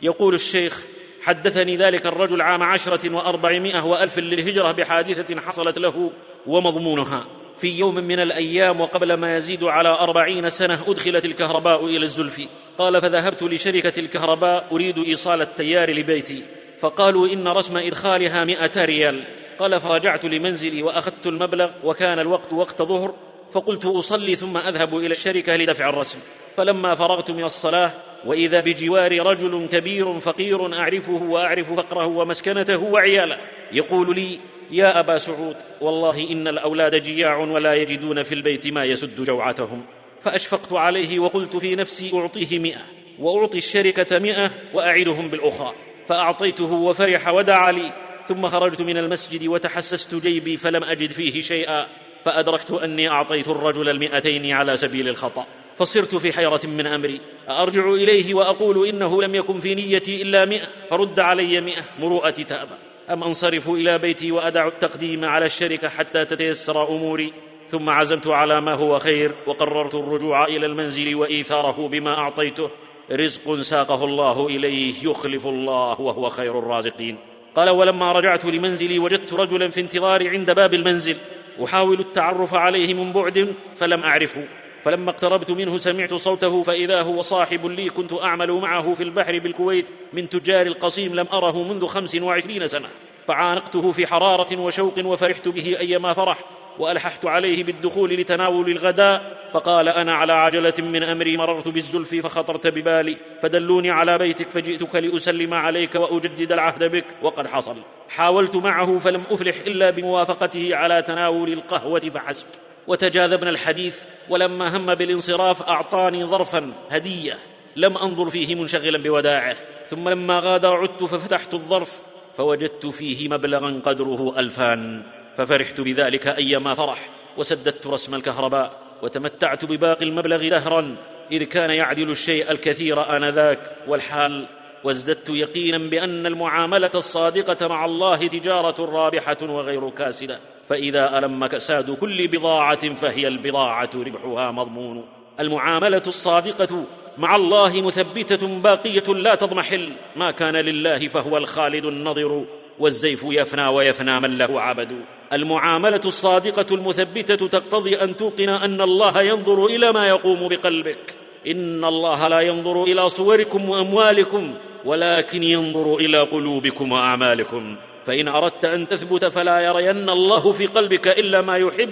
S2: يقول الشيخ حدثني ذلك الرجل عام عشرة وأربعمائة وألف للهجرة بحادثة حصلت له ومضمونها. في يوم من الأيام وقبل ما يزيد على أربعين سنة أدخلت الكهرباء إلى الزلفي قال فذهبت لشركة الكهرباء أريد إيصال التيار لبيتي. فقالوا إن رسم إدخالها مئة ريال قال فرجعت لمنزلي وأخذت المبلغ وكان الوقت وقت ظهر. فقلت أصلي ثم أذهب إلى الشركة لدفع الرسم فلما فرغت من الصلاة وإذا بجواري رجل كبير فقير أعرفه وأعرف فقره ومسكنته وعياله يقول لي يا أبا سعود والله إن الأولاد جياع ولا يجدون في البيت ما يسد جوعتهم فأشفقت عليه وقلت في نفسي أعطيه مئة وأعطي الشركة مئة وأعدهم بالأخرى فأعطيته وفرح ودعا لي ثم خرجت من المسجد وتحسست جيبي فلم أجد فيه شيئا فأدركت أني أعطيت الرجل المئتين على سبيل الخطأ. فصرت في حيرة من أمري. أرجع إليه وأقول إنه لم يكن في نيتي إلا مئة فرد علي مئة. مروءتي تأبى. أم أنصرف إلى بيتي وأدع التقديم على الشركة حتى تتيسر أموري. ثم عزمت على ما هو خير وقررت الرجوع إلى المنزل وإيثاره بما أعطيته. رزق ساقه الله إليه يخلف الله وهو خير الرازقين. قال ولما رجعت لمنزلي وجدت رجلا في انتظاري عند باب المنزل. أحاول التعرف عليه من بعد فلم أعرفه. فلما اقتربت منه سمعت صوته فإذا هو صاحب لي كنت أعمل معه في البحر بالكويت من تجار القصيم لم أره منذ خمس وعشرين سنة. فعانقته في حرارة وشوق وفرحت به أيما فرح وألححت عليه بالدخول لتناول الغداء فقال أنا على عجلة من أمري مررت بالزلف فخطرت ببالي فدلوني على بيتك فجئتك لأسلم عليك وأجدد العهد بك وقد حصل. حاولت معه فلم أفلح إلا بموافقته على تناول القهوة فحسب. وتجاذبنا الحديث ولما هم بالانصراف أعطاني ظرفا هدية لم أنظر فيه منشغلا بوداعه ثم لما غادر عدت ففتحت الظرف فوجدت فيه مبلغا قدره ألفان ففرحت بذلك أيما فرح وسددت رسم الكهرباء وتمتعت بباقي المبلغ دهرا إذ كان يعدل الشيء الكثير آنذاك والحال وازددت يقينا بأن المعاملة الصادقة مع الله تجارة رابحة وغير كاسده فإذا الم كساد كل بضاعة فهي البضاعة ربحها مضمون. المعاملة الصادقة مع الله مثبتة باقية لا تضمحل. ما كان لله فهو الخالد النظر والزيف يفنى ويفنى من له عبد. المعاملة الصادقة المثبتة تقتضي أن توقن أن الله ينظر إلى ما يقوم بقلبك. إن الله لا ينظر إلى صوركم وأموالكم. ولكن ينظر إلى قلوبكم وأعمالكم. فإن أردت أن تثبت فلا يرين الله في قلبك إلا ما يحب.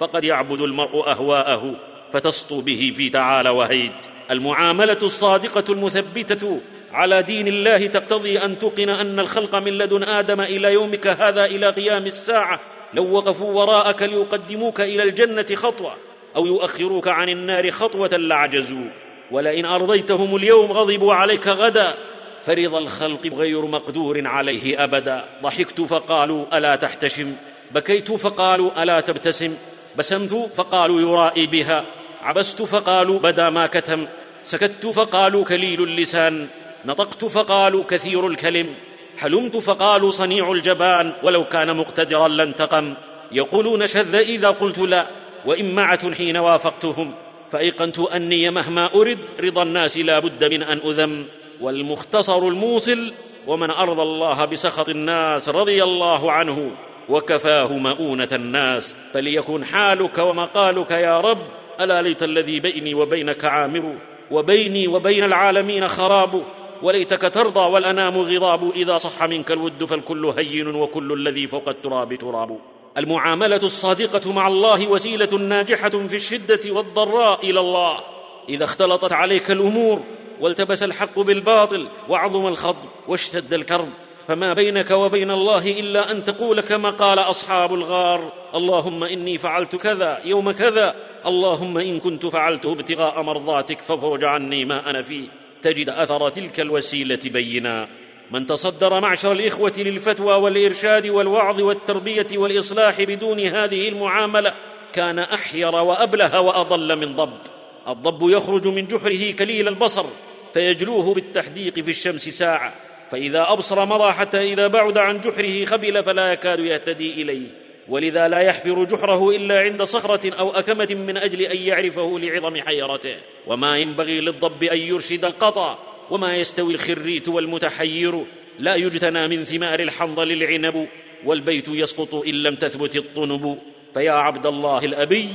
S2: فقد يعبد المرء أهواءه فتسطو به في تعالى وهيت. المعاملة الصادقة المثبتة على دين الله تقتضي أن توقن أن الخلق من لدن آدم إلى يومك هذا إلى قيام الساعة. لو وقفوا وراءك ليقدموك إلى الجنة خطوة أو يؤخروك عن النار خطوة لعجزوا. ولئن أرضيتهم اليوم غضبوا عليك غدا فرض الخلق غير مقدور عليه أبدا. ضحكت فقالوا ألا تحتشم. بكيت فقالوا ألا تبتسم. بسمت فقالوا يرائي بها. عبست فقالوا بدا ما كتم. سكت فقالوا كليل اللسان. نطقت فقالوا كثير الكلم. حلمت فقالوا صنيع الجبان. ولو كان مقتدرا لانتقم. يقولون شذ إذا قلت لا. وامعه حين وافقتهم. فأيقنت أني مهما أرد رضا الناس لا بد من أن أذم. والمختصر الموصل ومن أرضى الله بسخط الناس رضي الله عنه وكفاه مؤونة الناس فليكن حالك ومقالك يا رب ألا ليت الذي بيني وبينك عامر وبيني وبين العالمين خراب وليتك ترضى والأنام غضاب إذا صح منك الود فالكل هين وكل الذي فوق التراب تراب. المعاملة الصادقة مع الله وسيلة ناجحة في الشدة والضراء إلى الله. إذا اختلطت عليك الأمور والتبس الحق بالباطل وعظم الخضب واشتد الكرب. فما بينك وبين الله إلا أن تقول كما قال أصحاب الغار اللهم إني فعلت كذا يوم كذا اللهم إن كنت فعلته ابتغاء مرضاتك فافرج عني ما أنا فيه. تجد أثر تلك الوسيلة بينا. من تصدر معشر الإخوة للفتوى والإرشاد والوعظ والتربية والإصلاح بدون هذه المعاملة كان أحير وأبله وأضل من ضب. الضب يخرج من جحره كليل البصر فيجلوه بالتحديق في الشمس ساعة. فإذا أبصر مضى حتى إذا بعد عن جحره خبل فلا يكاد يهتدي إليه. ولذا لا يحفر جحره إلا عند صخرة أو أكمة من أجل أن يعرفه لعظم حيرته. وما ينبغي للضب أن يرشد القطا وما يستوي الخريت والمتحير. لا يجتنى من ثمار الحنظل العنب والبيت يسقط إن لم تثبت الطنب. فيا عبد الله الأبي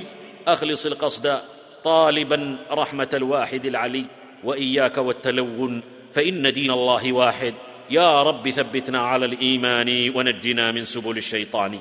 S2: أخلص القصد. طالبا رحمة الواحد العلي وإياك والتلون فإن دين الله واحد. يا رب ثبتنا على الإيمان ونجنا من سبل الشيطان.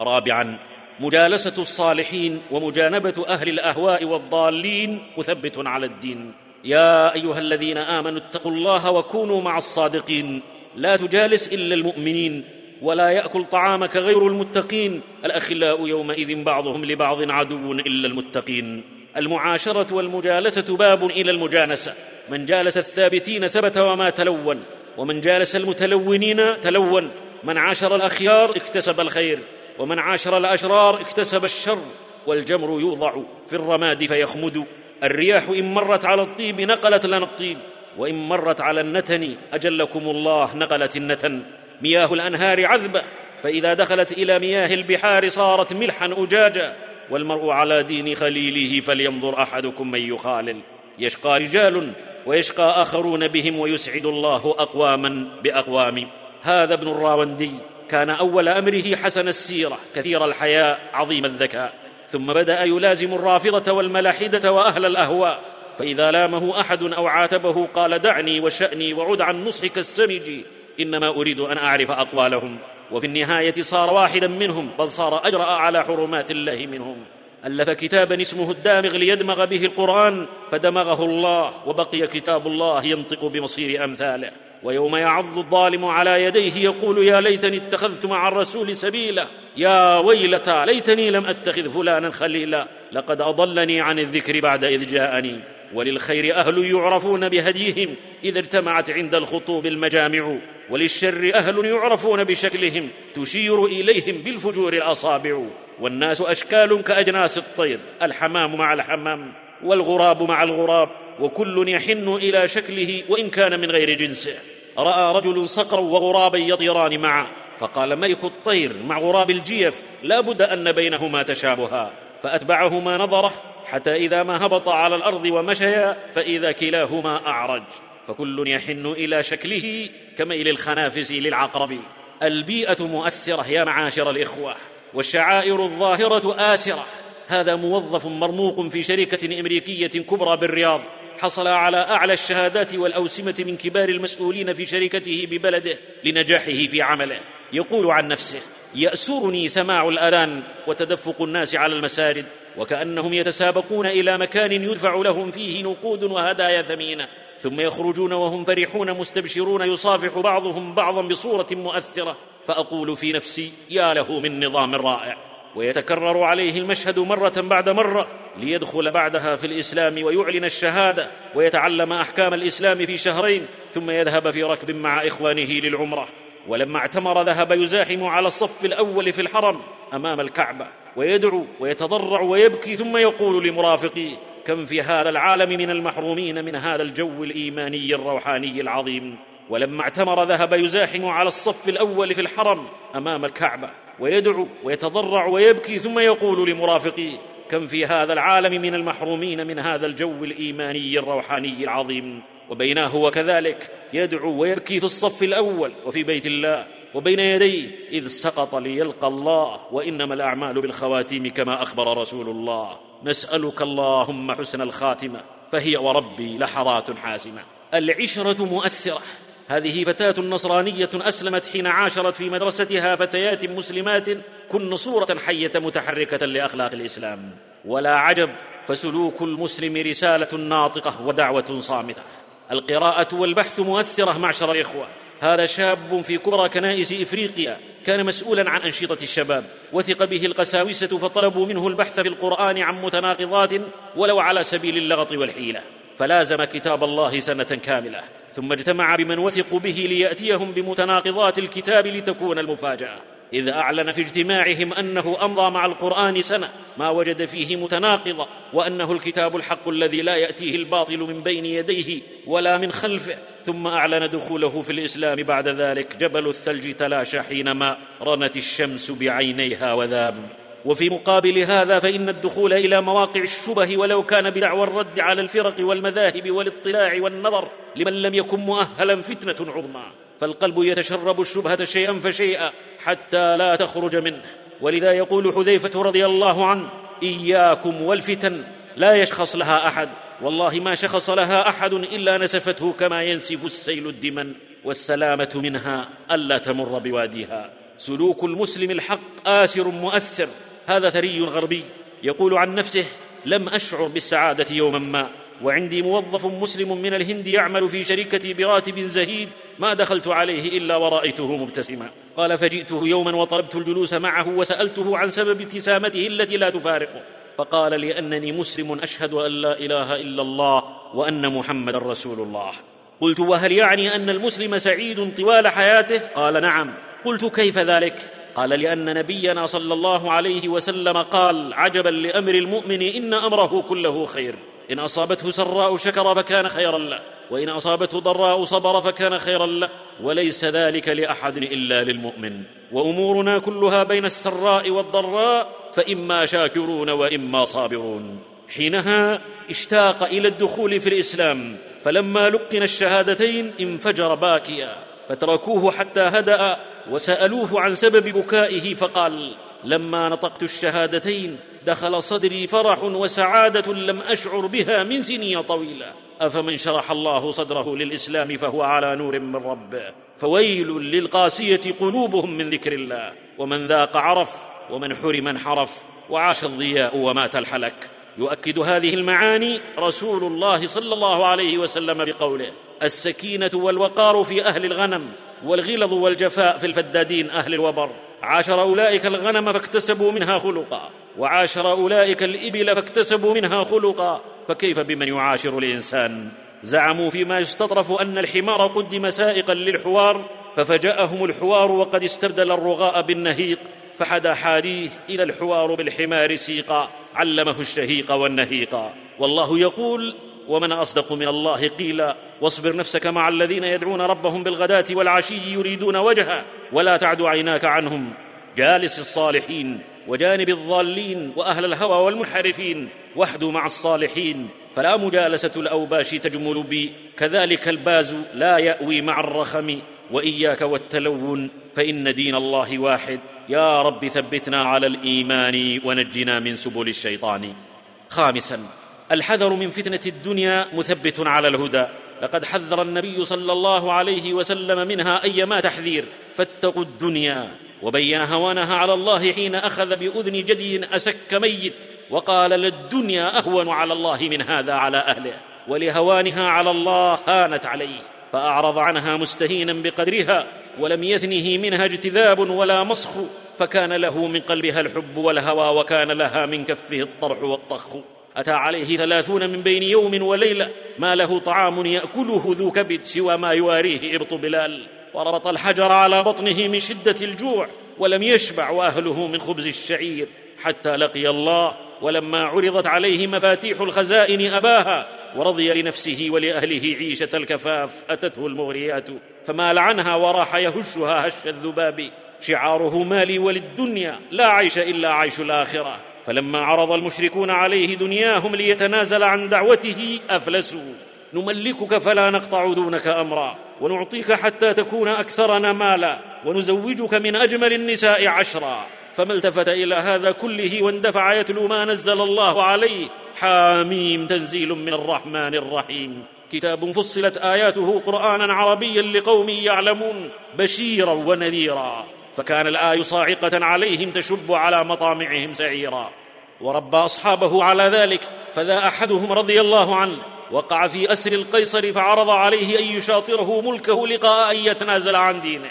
S2: رابعا مجالسة الصالحين ومجانبة أهل الأهواء والضالين مثبت على الدين. يا أيها الذين آمنوا اتقوا الله وكونوا مع الصادقين. لا تجالس إلا المؤمنين ولا يأكل طعامك غير المتقين. الأخلاء يومئذ بعضهم لبعض عدو إلا المتقين. المعاشرة والمجالسة باب إلى المجانسة. من جالس الثابتين ثبت وما تلون ومن جالس المتلونين تلون. من عاشر الأخيار اكتسب الخير ومن عاشر الأشرار اكتسب الشر. والجمر يوضع في الرماد فيخمد. الرياح إن مرت على الطيب نقلت لنا الطيب وإن مرت على النتن أجلكم الله نقلت النتن. مياه الأنهار عذبة فإذا دخلت إلى مياه البحار صارت ملحا أجاجا. والمرء على دين خليله فلينظر أحدكم من يخالل. يشقى رجال ويشقى آخرون بهم ويسعد الله أقواما بأقوام. هذا ابن الراوندي كان أول أمره حسن السيرة كثير الحياء عظيم الذكاء. ثم بدأ يلازم الرافضة والملاحدة وأهل الأهواء. فإذا لامه أحد أو عاتبه قال دعني وشأني وعد عن نصحك السمج إنما أريد أن أعرف أقوالهم. وفي النهاية صار واحدا منهم بل صار أجرأ على حرمات الله منهم. ألف كتابا اسمه الدامغ ليدمغ به القرآن فدمغه الله وبقي كتاب الله ينطق بمصير أمثاله. ويوم يعض الظالم على يديه يقول يا ليتني اتخذت مع الرسول سبيلا. يا ويلتى ليتني لم أتخذ فلانا خليلا. لقد أضلني عن الذكر بعد إذ جاءني. وللخير أهل يعرفون بهديهم إذا اجتمعت عند الخطوب المجامع وللشر أهل يعرفون بشكلهم تشير إليهم بالفجور الأصابع. والناس أشكال كأجناس الطير الحمام مع الحمام والغراب مع الغراب وكل يحن إلى شكله وإن كان من غير جنسه. رأى رجل صقرا وغرابا يطيران معا فقال ملك الطير مع غراب الجيف لا بد أن بينهما تشابها. فأتبعهما نظره حتى إذا ما هبط على الأرض ومشيا فإذا كلاهما أعرج. فكل يحن إلى شكله كميل الخنافس للعقرب. البيئة مؤثرة يا معاشر الإخوة والشعائر الظاهرة آسرة. هذا موظف مرموق في شركة أمريكية كبرى بالرياض. حصل على أعلى الشهادات والأوسمة من كبار المسؤولين في شركته ببلده لنجاحه في عمله. يقول عن نفسه يأسرني سماع الأذان وتدفق الناس على المسارد وكأنهم يتسابقون إلى مكان يدفع لهم فيه نقود وهدايا ثمينة. ثم يخرجون وهم فرحون مستبشرون يصافح بعضهم بعضا بصورة مؤثرة. فأقول في نفسي يا له من نظام رائع. ويتكرر عليه المشهد مرة بعد مرة ليدخل بعدها في الإسلام ويعلن الشهادة ويتعلم أحكام الإسلام في شهرين ثم يذهب في ركب مع إخوانه للعمرة. ولما اعتمر ذهب يزاحم على الصف الأول في الحرم أمام الكعبة ويدعو ويتضرع ويبكي ثم يقول لمرافقيه كم في هذا العالم من المحرومين من هذا الجو الإيماني الروحاني العظيم؟ ولما اعتمر ذهب يزاحم على الصف الأول في الحرم أمام الكعبة ويدعو ويتضرع ويبكي ثم يقول لمرافقيه كم في هذا العالم من المحرومين من هذا الجو الإيماني الروحاني العظيم؟ وبيناه هو كذلك يدعو ويبكي في الصف الأول وفي بيت الله وبين يديه إذ سقط ليلقى الله وإنما الأعمال بالخواتيم كما أخبر رسول الله. نسألك اللهم حسن الخاتمة فهي وربي لحظات حاسمة. العشرة مؤثرة. هذه فتاة نصرانية أسلمت حين عاشرت في مدرستها فتيات مسلمات كن صورة حية متحركة لأخلاق الإسلام. ولا عجب فسلوك المسلم رسالة ناطقة ودعوة صامتة. القراءة والبحث مؤثرة معشر الإخوة. هذا شاب في كبرى كنائس إفريقيا كان مسؤولا عن أنشطة الشباب وثق به القساوسة فطلبوا منه البحث في القرآن عن متناقضات ولو على سبيل اللغط والحيلة. فلازم كتاب الله سنة كاملة ثم اجتمع بمن وثقوا به ليأتيهم بمتناقضات الكتاب لتكون المفاجأة. إذ أعلن في اجتماعهم أنه أمضى مع القرآن سنة ما وجد فيه متناقضا وأنه الكتاب الحق الذي لا يأتيه الباطل من بين يديه ولا من خلفه. ثم أعلن دخوله في الإسلام بعد ذلك جبل الثلج تلاشى حينما رنت الشمس بعينيها وذاب. وفي مقابل هذا فإن الدخول إلى مواقع الشبه ولو كان بدعوى الرد على الفرق والمذاهب والاطلاع والنظر لمن لم يكن مؤهلا فتنة عظمى فالقلب يتشرب الشبهة شيئا فشيئا حتى لا تخرج منه. ولذا يقول حذيفة رضي الله عنه إياكم والفتن لا يشخص لها أحد والله ما شخص لها أحد إلا نسفته كما ينسف السيل الدمن والسلامة منها ألا تمر بواديها. سلوك المسلم الحق آسر مؤثر هذا ثري غربي يقول عن نفسه لم أشعر بالسعادة يوما ما وعندي موظف مسلم من الهند يعمل في شركتي براتب زهيد ما دخلت عليه إلا ورأيته مبتسما. قال فجئته يوما وطلبت الجلوس معه وسألته عن سبب ابتسامته التي لا تفارقه. فقال لأنني مسلم أشهد أن لا إله إلا الله وأن محمدا رسول الله. قلت وهل يعني أن المسلم سعيد طوال حياته؟ قال نعم. قلت كيف ذلك؟ قال لأن نبينا صلى الله عليه وسلم قال عجبا لأمر المؤمن إن أمره كله خير. إن أصابته سراء شكر فكان خيرا له وإن أصابته ضراء صبر فكان خيرا له. وليس ذلك لأحد إلا للمؤمن. وأمورنا كلها بين السراء والضراء فإما شاكرون وإما صابرون. حينها اشتاق إلى الدخول في الإسلام فلما لقن الشهادتين انفجر باكيا. فتركوه حتى هدأ وسألوه عن سبب بكائه فقال لما نطقت الشهادتين دخل صدري فرح وسعادة لم أشعر بها من سنين طويلة. أفمن شرح الله صدره للإسلام فهو على نور من ربه فويل للقاسية قلوبهم من ذكر الله. ومن ذاق عرف ومن حرم انحرف وعاش الضياء ومات الحلك. يؤكد هذه المعاني رسول الله صلى الله عليه وسلم بقوله السكينة والوقار في أهل الغنم والغلظ والجفاء في الفدادين أهل الوبر. عاشر أولئك الغنم فاكتسبوا منها خلقا. وعاشر أولئك الإبل فاكتسبوا منها خلقا. فكيف بمن يعاشر الإنسان؟ زعموا فيما يستطرف أن الحمار قدم سائقا للحوار ففجأهم الحوار وقد استبدل الرغاء بالنهيق فحدا حاديه إلى الحوار بالحمار سيقا. علمه الشهيق والنهيق. والله يقول ومن أصدق من الله قيلا واصبر نفسك مع الذين يدعون ربهم بالغداة والعشي يريدون وجهه ولا تعد عيناك عنهم. جالس الصالحين وجانب الضالين وأهل الهوى والمنحرفين واحدوا مع الصالحين. فلا مجالسة الأوباش تجمل بي. كذلك الباز لا يأوي مع الرخم. وإياك والتلون فإن دين الله واحد. يا رب ثبتنا على الإيمان ونجنا من سبل الشيطان. خامسا الحذر من فتنة الدنيا مثبت على الهدى. لقد حذر النبي صلى الله عليه وسلم منها أيما تحذير. فاتقوا الدنيا. وبين هوانها على الله حين أخذ بأذن جدي اسك ميت. وقال للدنيا أهون على الله من هذا على أهله. ولهوانها على الله هانت عليه. فأعرض عنها مستهينا بقدرها. ولم يثنه منها اجتذاب ولا مسخ فكان له من قلبها الحب والهوى. وكان لها من كفه الطرح والطخ. أتى عليه ثلاثون من بين يوم وليلة ما له طعام يأكله ذو كبد سوى ما يواريه ابط بلال. وربط الحجر على بطنه من شدة الجوع ولم يشبع وأهله من خبز الشعير حتى لقي الله. ولما عرضت عليه مفاتيح الخزائن أباها ورضي لنفسه ولأهله عيشة الكفاف أتته المغريات. فمال عنها وراح يهشها هش الذباب. شعاره مالي وللدنيا لا عيش إلا عيش الآخرة. فلما عرض المشركون عليه دنياهم ليتنازل عن دعوته أفلسوا. نملكك فلا نقطع دونك أمرا ونعطيك حتى تكون أكثرنا مالا ونزوجك من أجمل النساء عشرا. فما التفت إلى هذا كله واندفع يتلو ما نزل الله عليه. حاميم تنزيل من الرحمن الرحيم. كتاب فصلت آياته قرآنا عربيا لقوم يعلمون بشيرا ونذيرا. فكان الآي صاعقة عليهم تشب على مطامعهم سعيرا. وربى أصحابه على ذلك فذا أحدهم رضي الله عنه وقع في أسر القيصر فعرض عليه أن يشاطره ملكه لقاء أن يتنازل عن دينه.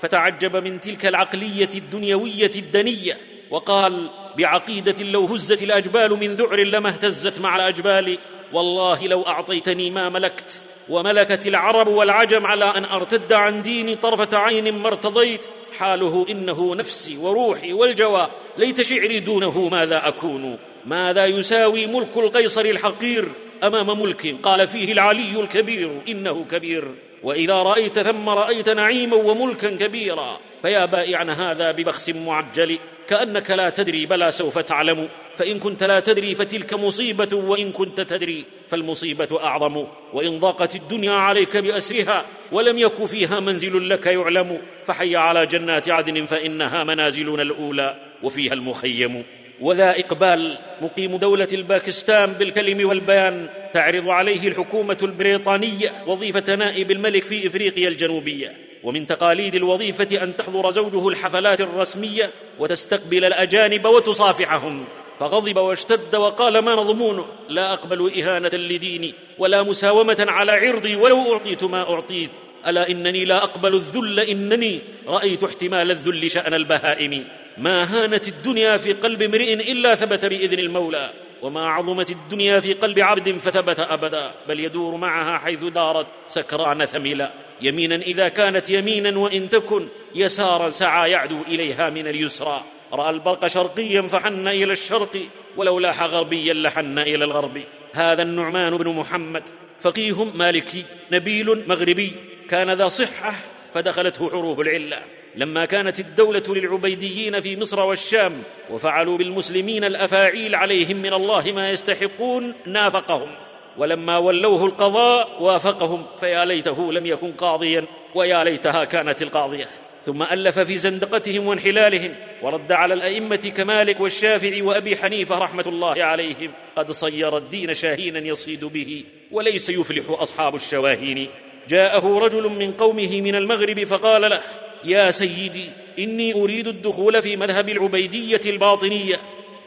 S2: فتعجب من تلك العقلية الدنيوية الدنية وقال بعقيدة لو هزت الأجبال من ذعر لما اهتزت مع الأجبال والله لو أعطيتني ما ملكت وملكت العرب والعجم على أن أرتد عن ديني طرفة عين ما ارتضيت. حاله إنه نفسي وروحي والجوى. ليت شعري دونه ماذا أكون؟ ماذا يساوي ملك القيصر الحقير أمام ملك قال فيه العلي الكبير إنه كبير. وإذا رأيت ثم رأيت نعيما وملكا كبيرا. فيا بائعا هذا ببخس معجل. كأنك لا تدري بلى سوف تعلم. فإن كنت لا تدري فتلك مصيبة وإن كنت تدري فالمصيبة أعظم وإن ضاقت الدنيا عليك بأسرها ولم يك فيها منزل لك يعلم فحي على جنات عدن فإنها منازلنا الأولى وفيها المخيم وذا إقبال مقيم دولة الباكستان بالكلم والبيان تعرض عليه الحكومة البريطانية وظيفة نائب الملك في إفريقيا الجنوبية ومن تقاليد الوظيفة أن تحضر زوجه الحفلات الرسمية وتستقبل الأجانب وتصافحهم فغضب واشتد وقال ما مضمونه لا أقبل إهانة لديني ولا مساومة على عرضي ولو أعطيت ما أعطيت. ألا إنني لا أقبل الذل؟ إنني رأيت احتمال الذل شأن البهائم. ما هانت الدنيا في قلب امرئ إلا ثبت بإذن المولى وما عظمت الدنيا في قلب عبد فثبت أبدا بل يدور معها حيث دارت سكران ثملا يمينا إذا كانت يمينا وإن تكن يسارا سعى يعدو إليها من اليسرى. رأى البرق شرقيا فحن إلى الشرق ولو لاح غربيا لحن إلى الغرب. هذا النعمان بن محمد فقيه مالكي نبيل مغربي. كان ذا صحة فدخلته حروب العلة. لما كانت الدولة للعبيديين في مصر والشام وفعلوا بالمسلمين الأفاعيل عليهم من الله ما يستحقون نافقهم. ولما ولوه القضاء وافقهم. فيا ليته لم يكن قاضيا ويا ليتها كانت القاضية. ثم ألف في زندقتهم وانحلالهم ورد على الأئمة كمالك والشافعي وأبي حنيفة رحمة الله عليهم قد صير الدين شاهينا يصيد به وليس يفلح أصحاب الشواهين. جاءه رجل من قومه من المغرب فقال له يا سيدي إني أريد الدخول في مذهب العبيدية الباطنية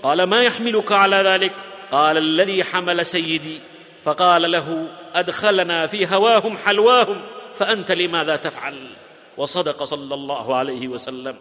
S2: قال ما يحملك على ذلك؟ قال الذي حمل سيدي. فقال له أدخلنا في هواهم حلواهم فأنت لماذا تفعل؟ وصدق صلى الله عليه وسلم.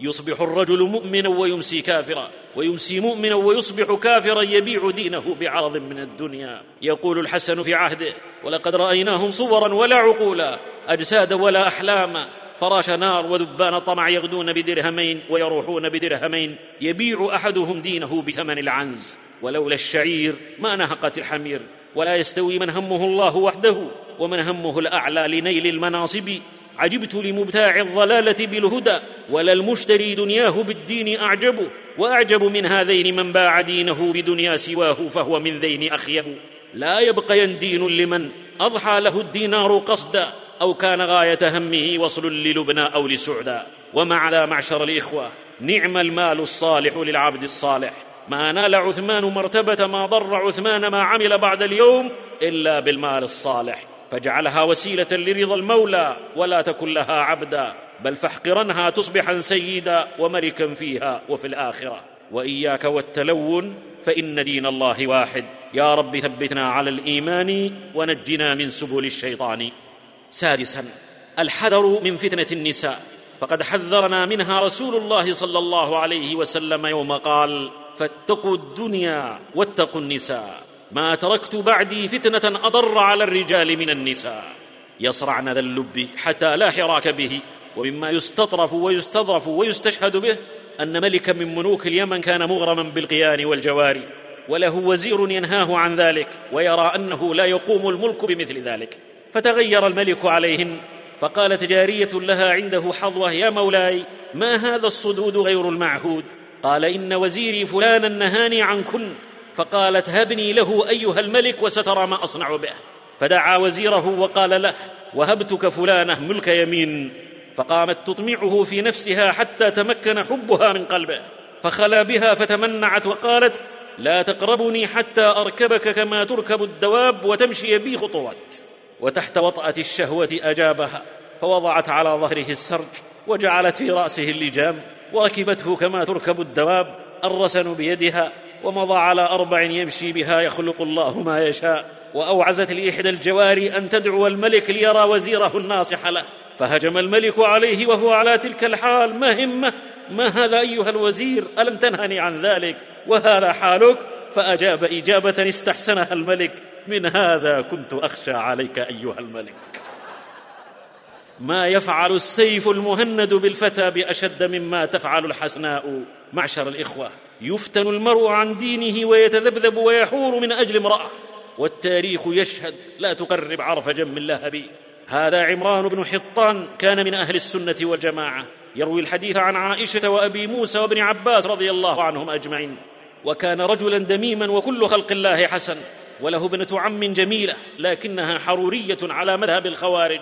S2: يصبح الرجل مؤمنا ويمسي كافرا ويمسي مؤمنا ويصبح كافرا يبيع دينه بعرض من الدنيا. يقول الحسن في عهده ولقد رأيناهم صورا ولا عقولا أجساد ولا احلاما فراش نار وذبان طمع يغدون بدرهمين ويروحون بدرهمين. يبيع أحدهم دينه بثمن العنز. ولولا الشعير ما نهقت الحمير. ولا يستوي من همه الله وحده ومن همه الأعلى لنيل المناصب. عجبت لمبتاع الضلالة بالهدى ولا المشتري دنياه بالدين أعجب وأعجب من هذين من باع دينه بدنيا سواه فهو من ذين أخيب. لا يبقين دين لمن أضحى له الدينار قصدا أو كان غاية همه وصل للبنى أو لسعدا. ومع ذا معشر الإخوة نعم المال الصالح للعبد الصالح. ما نال عثمان مرتبة ما ضر عثمان ما عمل بعد اليوم إلا بالمال الصالح. فاجعلها وسيلة لرضا المولى ولا تكن لها عبدا بل فاحقرنها تصبحا سيدا وملكا فيها وفي الآخرة. وإياك والتلون فإن دين الله واحد. يا رب ثبتنا على الإيمان ونجنا من سبل الشيطان. سادسا الحذر من فتنة النساء. فقد حذرنا منها رسول الله صلى الله عليه وسلم يوم قال فاتقوا الدنيا واتقوا النساء. ما تركت بعدي فتنة أضر على الرجال من النساء. يصرعن ذا اللب حتى لا حراك به ومما يستطرف ويستظرف ويستشهد به أن ملكا من ملوك اليمن كان مغرما بالقيان والجواري وله وزير ينهاه عن ذلك ويرى أنه لا يقوم الملك بمثل ذلك. فتغير الملك عليهن فقالت جارية لها عنده حظوة يا مولاي ما هذا الصدود غير المعهود؟ قال إن وزيري فلانا نهاني عنكن فقالت هبني له أيها الملك وسترى ما أصنع به. فدعا وزيره وقال له وهبتك فلانة ملك يمين. فقامت تطمعه في نفسها حتى تمكن حبها من قلبه. فخلا بها فتمنعت وقالت لا تقربني حتى أركبك كما تركب الدواب وتمشي بي خطوات. وتحت وطأة الشهوة أجابها فوضعت على ظهره السرج وجعلت في رأسه اللجام وركبته كما تركب الدواب الرسن بيدها ومضى على أربع يمشي بها يخلق الله ما يشاء وأوعزت لإحدى الجواري أن تدعو الملك ليرى وزيره الناصح له. فهجم الملك عليه وهو على تلك الحال ما همه ما هذا أيها الوزير؟ ألم تنهني عن ذلك؟ وهذا حالك؟ فأجاب إجابة استحسنها الملك. من هذا كنت أخشى عليك أيها الملك. ما يفعل السيف المهند بالفتى بأشد مما تفعل الحسناء معشر الإخوة. يفتن المرء عن دينه ويتذبذب ويحور من أجل امرأة. والتاريخ يشهد لا تقرب عرف جم اللهب هذا عمران بن حطان كان من أهل السنة والجماعة. يروي الحديث عن عائشة وأبي موسى وابن عباس رضي الله عنهم أجمعين. وكان رجلا دميما وكل خلق الله حسن. وله ابنة عم جميلة لكنها حرورية على مذهب الخوارج.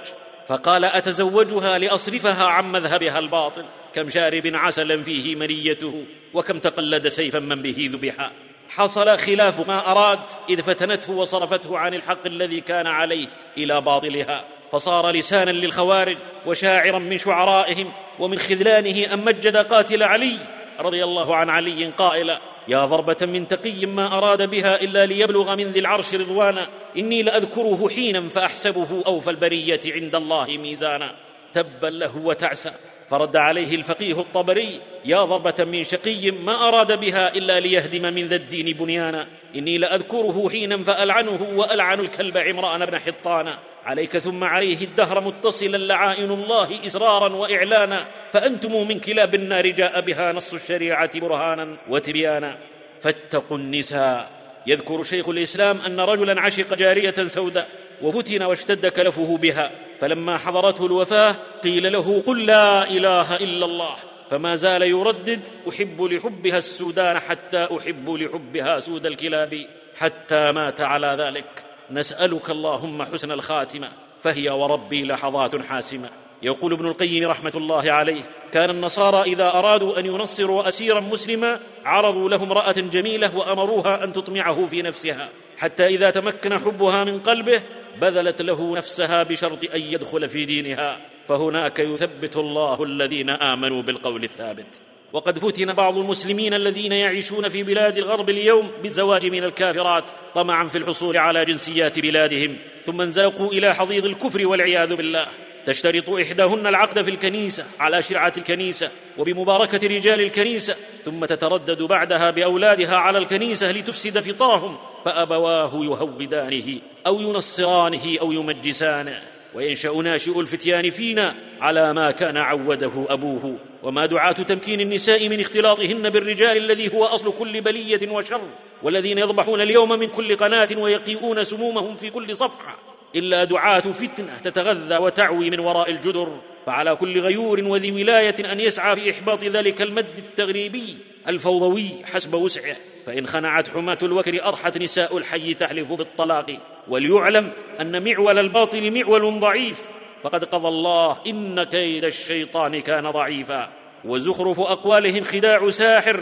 S2: فقال أتزوجها لأصرفها عن مذهبها الباطل؟ كم شارب عسلا فيه منيته وكم تقلد سيفا من به ذبحا؟ حصل خلاف ما أراد إذ فتنته وصرفته عن الحق الذي كان عليه إلى باطلها. فصار لسانا للخوارج وشاعرا من شعرائهم ومن خذلانه أن مجد قاتل علي رضي الله عن علي قائلا يا ضربة من تقي ما أراد بها إلا ليبلغ من ذي العرش رضوانا. إني لأذكره حينا فأحسبه أوفى البرية عند الله ميزانا. تبا له وتعسى. فرد عليه الفقيه الطبري يا ضربة من شقي ما أراد بها إلا ليهدم من ذا الدين بنيانا. إني لأذكره حينا فألعنه وألعن الكلب عمران بن حطانا عليك ثم عليه الدهر متصلا لعائن الله إسرارا وإعلانا. فأنتم من كلاب النار جاء بها نص الشريعة برهانا وتبيانا. فاتقوا النساء. يذكر شيخ الإسلام أن رجلا عشق جارية سوداء وفتن واشتد كلفه بها. فلما حضرته الوفاة قيل له قل لا إله إلا الله فما زال يردد أحب لحبها السودان حتى أحب لحبها سود الكلاب حتى مات على ذلك. نسألك اللهم حسن الخاتمة فهي وربي لحظات حاسمة. يقول ابن القيم رحمة الله عليه كان النصارى إذا أرادوا أن ينصروا أسيرا مسلما عرضوا له امرأة جميلة وأمروها أن تطمعه في نفسها. حتى إذا تمكن حبها من قلبه بذلت له نفسها بشرط أن يدخل في دينها. فهناك يثبت الله الذين آمنوا بالقول الثابت. وقد فتن بعض المسلمين الذين يعيشون في بلاد الغرب اليوم بالزواج من الكافرات طمعا في الحصول على جنسيات بلادهم ثم انزلقوا إلى حضيض الكفر والعياذ بالله. تشترط إحداهن العقد في الكنيسة على شرعة الكنيسة وبمباركة رجال الكنيسة ثم تتردد بعدها بأولادها على الكنيسة لتفسد فطرهم فأبواه يهودانه أو ينصرانه أو يمجسانه. وينشا ناشئ الفتيان فينا على ما كان عوده أبوه. وما دعاة تمكين النساء من اختلاطهن بالرجال الذي هو أصل كل بلية وشر والذين يضبحون اليوم من كل قناة ويقيئون سمومهم في كل صفحة. إلا دعاة فتنة تتغذى وتعوي من وراء الجدر فعلى كل غيور وذي ولاية أن يسعى في إحباط ذلك المد التغريبي الفوضوي حسب وسعه فإن خنعت حماة الوكر اضحت نساء الحي تحلف بالطلاق وليعلم أن معول الباطل معول ضعيف فقد قضى الله إن كيد الشيطان كان ضعيفا وزخرف أقوالهم خداع ساحر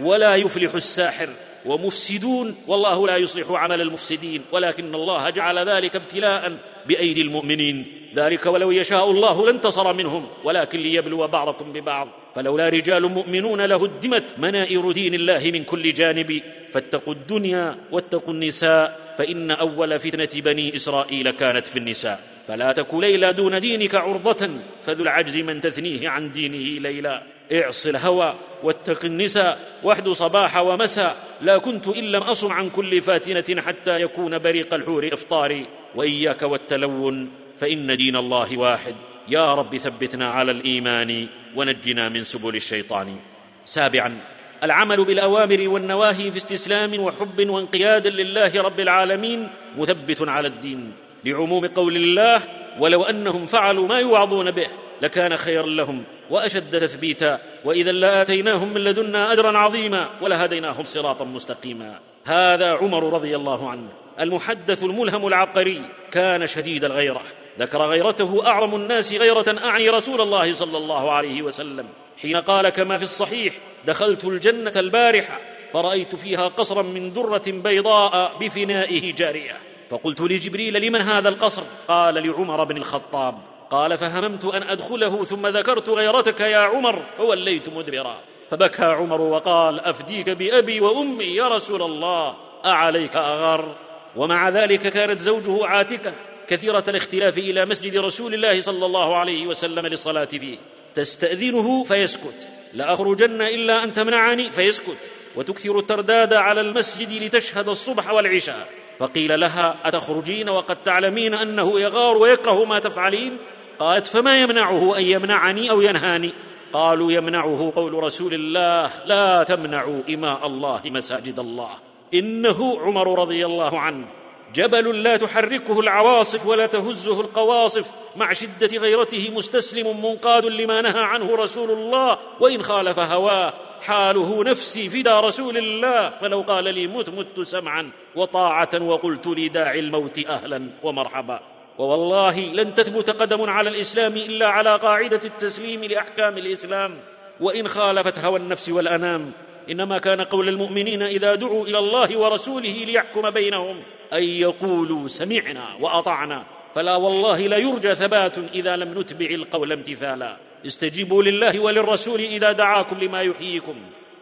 S2: ولا يفلح الساحر. ومفسدون والله لا يصلح عمل المفسدين ولكن الله جعل ذلك ابتلاء بأيدي المؤمنين. ذلك ولو يشاء الله لانتصر منهم ولكن ليبلو بعضكم ببعض. فلولا رجال مؤمنون لهدمت منائر دين الله من كل جانب. فاتقوا الدنيا واتقوا النساء فإن أول فتنة بني إسرائيل كانت في النساء. فلا تك ليلى دون دينك عرضة فذو العجز من تثنيه عن دينه ليلا اعص الهوى واتق النساء واحد صباح ومساء. لا كنت إن لم اصم عن كل فاتنة حتى يكون بريق الحور إفطاري. وإياك والتلون فإن دين الله واحد. يا رب ثبتنا على الإيمان ونجنا من سبل الشيطان. سابعا العمل بالأوامر والنواهي في استسلام وحب وانقياد لله رب العالمين مثبت على الدين. لعموم قول الله ولو أنهم فعلوا ما يوعظون به لكان خيرا لهم. وأشد تثبيتا وإذا لاتيناهم من لدنا أجرا عظيما ولهديناهم صراطا مستقيما. هذا عمر رضي الله عنه المحدث الملهم العبقري كان شديد الغيرة. ذكر غيرته أعظم الناس غيرة أعني رسول الله صلى الله عليه وسلم. حين قال كما في الصحيح دخلت الجنة البارحة فرأيت فيها قصرا من درة بيضاء بفنائه جارية. فقلت لجبريل لمن هذا القصر؟ قال لعمر بن الخطاب. قال فهممت أن أدخله ثم ذكرت غيرتك يا عمر فوليت مدبرا. فبكى عمر وقال أفديك بأبي وأمي يا رسول الله أعليك أغر؟ ومع ذلك كانت زوجه عاتكة كثيرة الاختلاف إلى مسجد رسول الله صلى الله عليه وسلم للصلاة فيه. تستأذنه فيسكت لاخرجن إلا أن تمنعني فيسكت. وتكثر الترداد على المسجد لتشهد الصبح والعشاء. فقيل لها أتخرجين وقد تعلمين أنه يغار ويكره ما تفعلين؟ قالت فما يمنعه أن يمنعني أو ينهاني؟ قالوا يمنعه قول رسول الله لا تمنعوا إماء الله مساجد الله. إنه عمر رضي الله عنه. جبل لا تحركه العواصف ولا تهزه القواصف. مع شدة غيرته مستسلم منقاد لما نهى عنه رسول الله. وإن خالف هواه حاله نفسي فدى رسول الله. فلو قال لي مت مت سمعا وطاعة وقلت لداعي الموت أهلا ومرحبا. ووالله لن تثبت قدم على الإسلام إلا على قاعدة التسليم لأحكام الإسلام. وإن خالفت هوى النفس والأنام. إنما كان قول المؤمنين إذا دعوا إلى الله ورسوله ليحكم بينهم. أن يقولوا سمعنا وأطعنا. فلا والله لا يرجى ثبات إذا لم نتبع القول امتثالا. استجيبوا لله وللرسول إذا دعاكم لما يحييكم.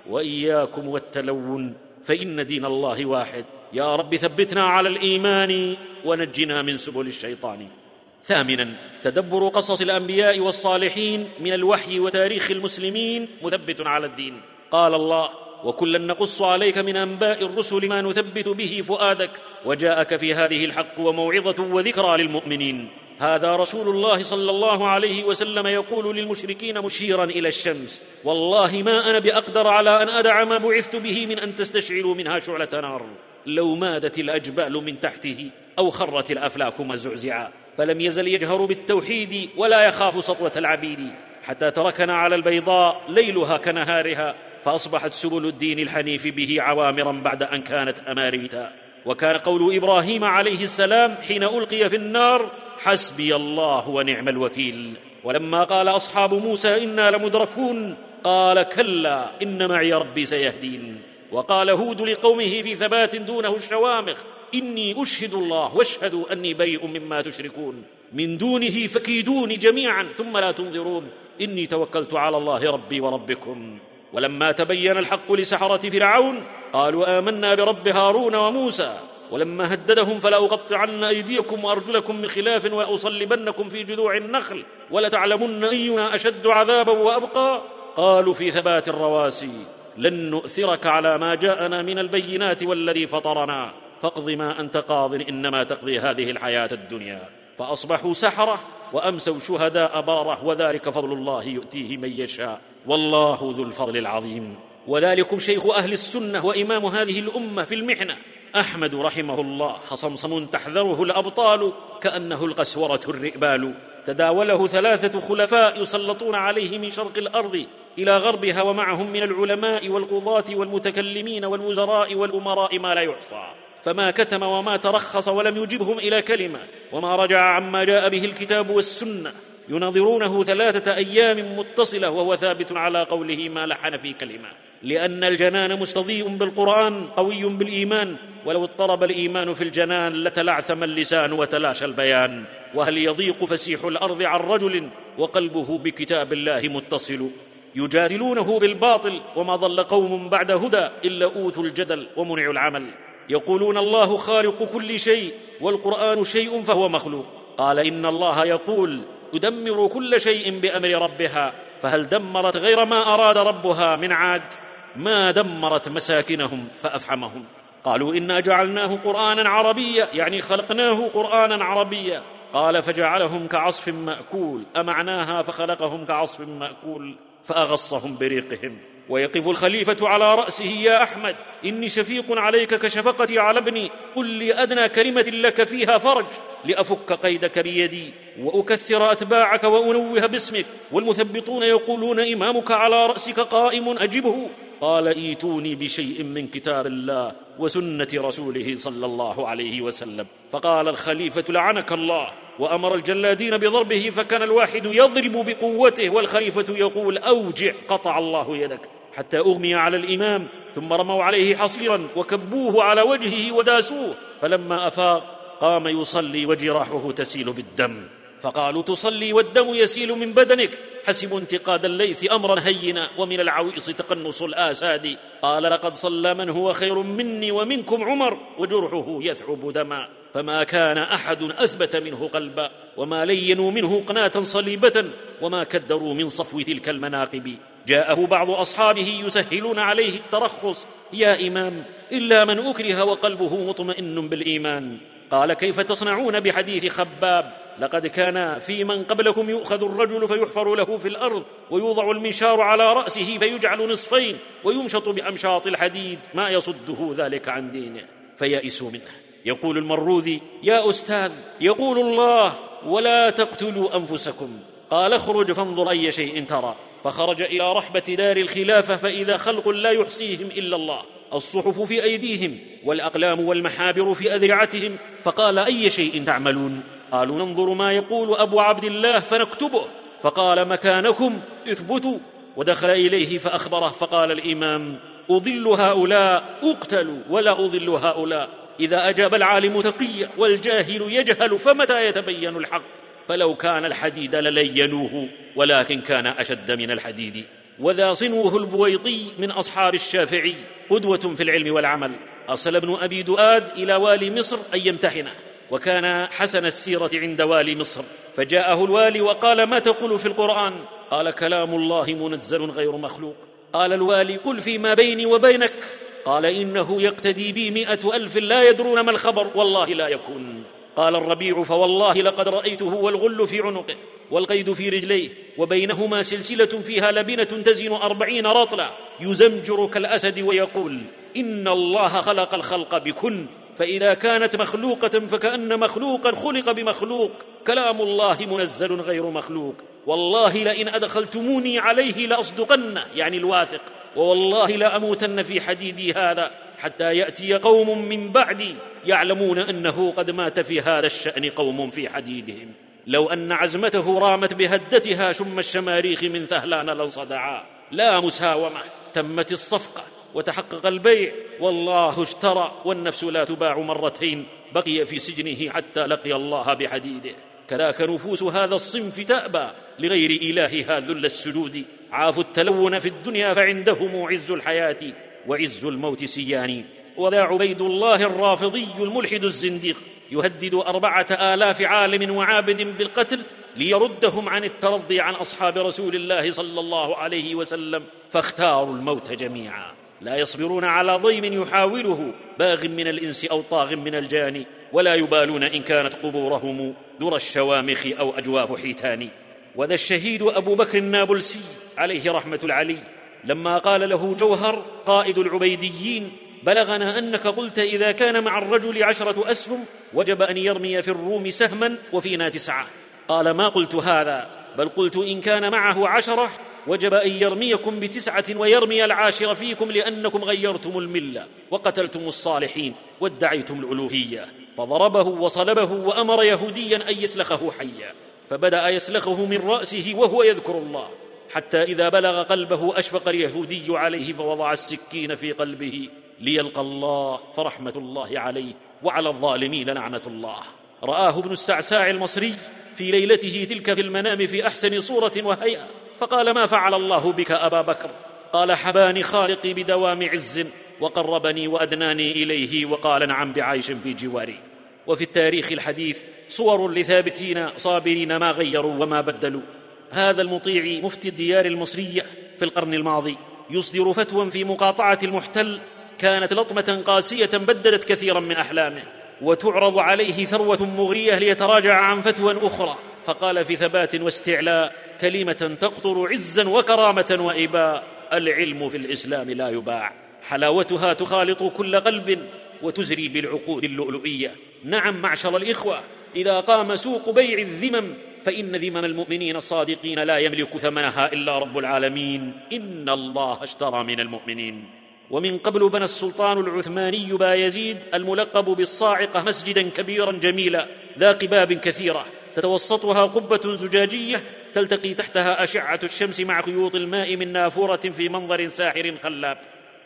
S2: وإياكم والتلون. فإن دين الله واحد. يا رب ثبتنا على الإيمان ونجنا من سبل الشيطان. ثامنا تدبر قصص الأنبياء والصالحين من الوحي وتاريخ المسلمين مثبت على الدين. قال الله وكلا نقص عليك من أنباء الرسل ما نثبت به فؤادك. وجاءك في هذه الحق وموعظة وذكرى للمؤمنين. هذا رسول الله صلى الله عليه وسلم يقول للمشركين مشيرا إلى الشمس والله ما أنا بأقدر على أن أدع ما بعثت به من أن تستشعلوا منها شعلة نار. لو مادت الأجبال من تحته أو خرت الافلاك مزعزعا فلم يزل يجهر بالتوحيد ولا يخاف سطوة العبيد. حتى تركنا على البيضاء ليلها كنهارها فأصبحت سبل الدين الحنيف به عوامرا بعد أن كانت أماريتا. وكان قول إبراهيم عليه السلام حين ألقي في النار حسبي الله ونعم الوكيل. ولما قال أصحاب موسى إنا لمدركون قال كلا إن معي ربي سيهدين. وقال هود لقومه في ثبات دونه الشوامخ إني أشهد الله واشهدوا أني بريء مما تشركون. من دونه فكيدوني جميعا ثم لا تنظرون. إني توكلت على الله ربي وربكم. ولما تبين الحق لسحرة فرعون قالوا آمنا برب هارون وموسى. ولما هددهم فلاقطعن أيديكم وأرجلكم من خلاف ولاصلبنكم في جذوع النخل ولتعلمن أينا أشد عذابا وأبقى. قالوا في ثبات الرواسي لن نؤثرك على ما جاءنا من البينات والذي فطرنا. فاقض ما أنت قاض إنما تقضي هذه الحياة الدنيا. فأصبحوا سحرة وأمسوا شهداء بارة وذلك فضل الله يؤتيه من يشاء. والله ذو الفضل العظيم. وذلكم شيخ أهل السنة وإمام هذه الأمة في المحنة. أحمد رحمه الله حصمصم تحذره الأبطال كأنه القسورة الرئبال. تداوله ثلاثة خلفاء يسلطون عليه من شرق الأرض إلى غربها ومعهم من العلماء والقضاة والمتكلمين والوزراء والأمراء ما لا يحصى فما كتم وما ترخص ولم يجبهم إلى كلمة. وما رجع عما جاء به الكتاب والسنة. يناظرونه ثلاثة أيام متصلة وهو ثابت على قوله ما لحن في كلمة. لأن الجنان مستضيء بالقرآن قوي بالإيمان ولو اضطرب الإيمان في الجنان لتلعثم اللسان وتلاشى البيان. وهل يضيق فسيح الأرض عن رجل وقلبه بكتاب الله متصل؟ يجادلونه بالباطل وما ضل قوم بعد هدى إلا أوتوا الجدل ومنعوا العمل. يقولون الله خالق كل شيء والقرآن شيء فهو مخلوق. قال إن الله يقول تدمر كل شيء بأمر ربها. فهل دمرت غير ما أراد ربها من عاد؟ ما دمرت مساكنهم فافحمهم قالوا إنا جعلناه قرآنا عربيا يعني خلقناه قرآنا عربيا. قال فجعلهم كعصف مأكول أمعناها فخلقهم كعصف مأكول فأغصهم بريقهم. ويقف الخليفة على رأسه يا أحمد إني شفيق عليك كشفقتي على ابني قل لي أدنى كلمة لك فيها فرج لأفك قيدك بيدي وأكثر أتباعك وأنوه باسمك والمثبطون يقولون إمامك على رأسك قائم أجبه. قال إيتوني بشيء من كتاب الله وسنة رسوله صلى الله عليه وسلم. فقال الخليفة لعنك الله. وأمر الجلادين بضربه فكان الواحد يضرب بقوته والخليفة يقول أوجع قطع الله يدك حتى أغمي على الإمام ثم رموا عليه حصيرا وكبوه على وجهه وداسوه فلما أفاق قام يصلي وجراحه تسيل بالدم. فقالوا تصلي والدم يسيل من بدنك. حسبوا انتقاد الليث أمرا هينا ومن العويص تقنص الآساد. قال لقد صلى من هو خير مني ومنكم عمر وجرحه يثعب دما. فما كان أحد أثبت منه قلبا. وما لينوا منه قناة صليبة. وما كدروا من صفو تلك المناقب. جاءه بعض أصحابه يسهلون عليه الترخص. يا إمام إلا من أكره وقلبه مطمئن بالإيمان. قال كيف تصنعون بحديث خباب؟ لقد كان في من قبلكم يؤخذ الرجل فيحفر له في الأرض ويوضع المنشار على رأسه فيجعل نصفين ويمشط بأمشاط الحديد ما يصده ذلك عن دينه فيئسوا منه. يقول المروذي يا أستاذ يقول الله ولا تقتلوا أنفسكم. قال اخرج فانظر أي شيء ترى. فخرج إلى رحبة دار الخلافة فإذا خلق لا يحصيهم إلا الله. الصحف في أيديهم والأقلام والمحابر في أذرعتهم فقال أي شيء تعملون؟ قالوا ننظر ما يقول أبو عبد الله فنكتبه. فقال مكانكم اثبتوا. ودخل إليه فأخبره فقال الإمام أضل هؤلاء اقتلوا ولا أضل هؤلاء. إذا أجاب العالم تقيا والجاهل يجهل فمتى يتبين الحق؟ فلو كان الحديد للينوه ولكن كان أشد من الحديد. وذا صنوه البويطي من أصحاب الشافعي قدوة في العلم والعمل. أرسل ابن أبي دؤاد إلى والي مصر أن يمتحنه. وكان حسن السيرة عند والي مصر. فجاءه الوالي وقال ما تقول في القرآن؟ قال كلام الله منزل غير مخلوق. قال الوالي قل فيما بيني وبينك. قال إنه يقتدي بي مائه ألف لا يدرون ما الخبر والله لا يكون. قال الربيع فوالله لقد رأيته والغل في عنقه والقيد في رجليه وبينهما سلسلة فيها لبنة تزن أربعين رطلا يزمجر كالأسد ويقول إن الله خلق الخلق بكن فإذا كانت مخلوقة فكأن مخلوقا خلق بمخلوق. كلام الله منزل غير مخلوق. والله لئن أدخلتموني عليه لأصدقن يعني الواثق. ووالله لأموتن في حديدي هذا حتى يأتي قوم من بعدي يعلمون أنه قد مات في هذا الشأن قوم في حديدهم. لو أن عزمته رامت بهدتها شم الشماريخ من ثهلان لانصدعا. لا مساومة تمت الصفقة. وتحقق البيع. والله اشترى والنفس لا تباع مرتين. بقي في سجنه حتى لقي الله بحديده. كذاك نفوس هذا الصنف تأبى لغير إلهها ذل السجود. عافوا التلون في الدنيا فعندهم عز الحياة وعز الموت سيان. وذا عبيد الله الرافضي الملحد الزنديق. يهدد أربعة آلاف عالم وعابد بالقتل ليردهم عن الترضي عن أصحاب رسول الله صلى الله عليه وسلم. فاختاروا الموت جميعا. لا يصبرون على ضيم يحاوله باغ من الإنس أو طاغ من الجان ولا يبالون إن كانت قبورهم ذرى الشوامخ أو أجواف حيتان. وذا الشهيد أبو بكر النابلسي عليه رحمة العلي لما قال له جوهر قائد العبيديين بلغنا أنك قلت إذا كان مع الرجل عشرة أسهم وجب أن يرمي في الروم سهما وفينا تسعه قال ما قلت هذا بل قلت إن كان معه عشرة وجب أن يرميكم بتسعة ويرمي العاشر فيكم لأنكم غيرتم الملة وقتلتم الصالحين وادعيتم الألوهية. فضربه وصلبه وأمر يهوديا أن يسلخه حيا. فبدأ يسلخه من رأسه وهو يذكر الله. حتى إذا بلغ قلبه أشفق اليهودي عليه فوضع السكين في قلبه. ليلقى الله فرحمة الله عليه وعلى الظالمين لعنة الله. رآه ابن السعساع المصري في ليلته تلك في المنام في أحسن صورة وهيئة فقال ما فعل الله بك أبا بكر؟ قال حباني خالقي بدوام عز وقربني وأدناني إليه وقال نعم بعيش في جواري. وفي التاريخ الحديث صور لثابتين صابرين ما غيروا وما بدلوا. هذا المطيع مفتي الديار المصرية في القرن الماضي يصدر فتوى في مقاطعة المحتل كانت لطمة قاسية بددت كثيرا من أحلامه. وتعرض عليه ثروة مغرية ليتراجع عن فتوى أخرى. فقال في ثبات واستعلاء كلمة تقطر عزا وكرامة وإباء. العلم في الإسلام لا يباع. حلاوتها تخالط كل قلب وتزري بالعقود اللؤلؤية. نعم معشر الإخوة إذا قام سوق بيع الذمم فإن ذمم المؤمنين الصادقين لا يملك ثمنها إلا رب العالمين. إن الله اشترى من المؤمنين. ومن قبل بنى السلطان العثماني بايزيد الملقب بالصاعقه مسجدا كبيرا جميلا ذا قباب كثيرة تتوسطها قبة زجاجية تلتقي تحتها أشعة الشمس مع خيوط الماء من نافورة في منظر ساحر خلاب.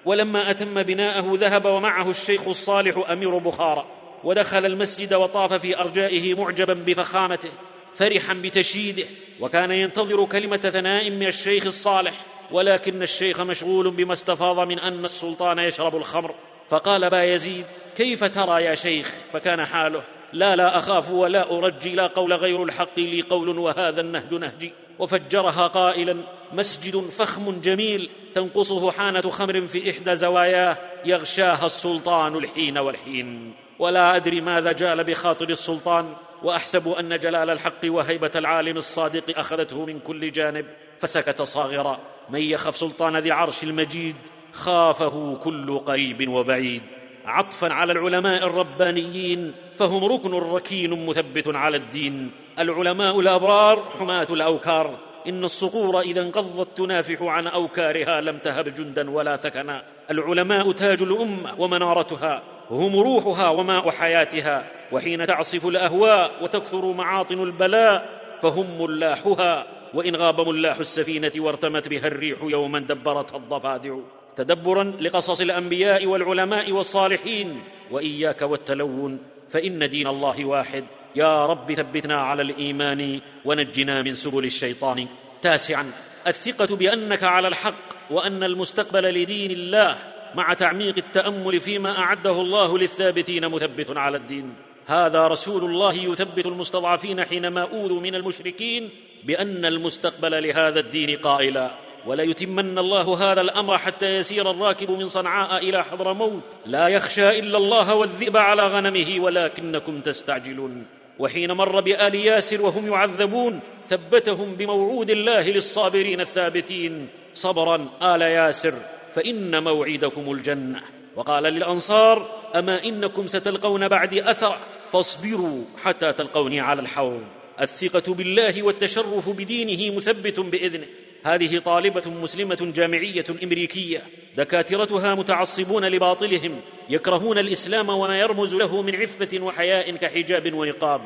S2: ولما أتم بناءه ذهب ومعه الشيخ الصالح أمير بخارى. ودخل المسجد وطاف في أرجائه معجبا بفخامته فرحا بتشييده وكان ينتظر كلمة ثناء من الشيخ الصالح. ولكن الشيخ مشغول بما استفاض من أن السلطان يشرب الخمر. فقال با يزيد كيف ترى يا شيخ؟ فكان حاله لا لا أخاف ولا أرجي لا قول غير الحق لي قول وهذا النهج نهجي. وفجرها قائلا مسجد فخم جميل تنقصه حانة خمر في إحدى زواياه يغشاها السلطان الحين والحين. ولا أدري ماذا جال بخاطر السلطان وأحسب أن جلال الحق وهيبة العالم الصادق أخذته من كل جانب. فسكت صاغرا. من يخف سلطان ذي العرش المجيد خافه كل قريب وبعيد. عطفا على العلماء الربانيين فهم ركن ركين مثبت على الدين. العلماء الأبرار حماة الأوكار. إن الصقور إذا انقضت تنافح عن أوكارها لم تهب جندا ولا ثكنا. العلماء تاج الأمة ومنارتها. هم روحها وماء حياتها. وحين تعصف الأهواء وتكثر معاطن البلاء فهم ملاحها. وإن غاب ملاح السفينة وارتمت بها الريح يوما دبرتها الضفادع. تدبرا لقصص الأنبياء والعلماء والصالحين. وإياك والتلون فإن دين الله واحد. يا رب ثبتنا على الإيمان ونجنا من سبل الشيطان. تاسعا الثقة بأنك على الحق وأن المستقبل لدين الله مع تعميق التأمل فيما أعده الله للثابتين مثبت على الدين. هذا رسول الله يثبت المستضعفين حينما أوذوا من المشركين بأن المستقبل لهذا الدين قائلا وليتمن الله هذا الأمر حتى يسير الراكب من صنعاء إلى حضرموت لا يخشى إلا الله والذئب على غنمه ولكنكم تستعجلون. وحين مر بآل ياسر وهم يعذبون ثبتهم بموعود الله للصابرين الثابتين. صبرا آل ياسر فإن موعدكم الجنة. وقال للأنصار أما إنكم ستلقون بعدي اثر فاصبروا حتى تلقوني على الحوض. الثقة بالله والتشرف بدينه مثبت بإذنه. هذه طالبة مسلمة جامعية أمريكية. دكاترتها متعصبون لباطلهم يكرهون الإسلام وما يرمز له من عفة وحياء كحجاب ونقاب.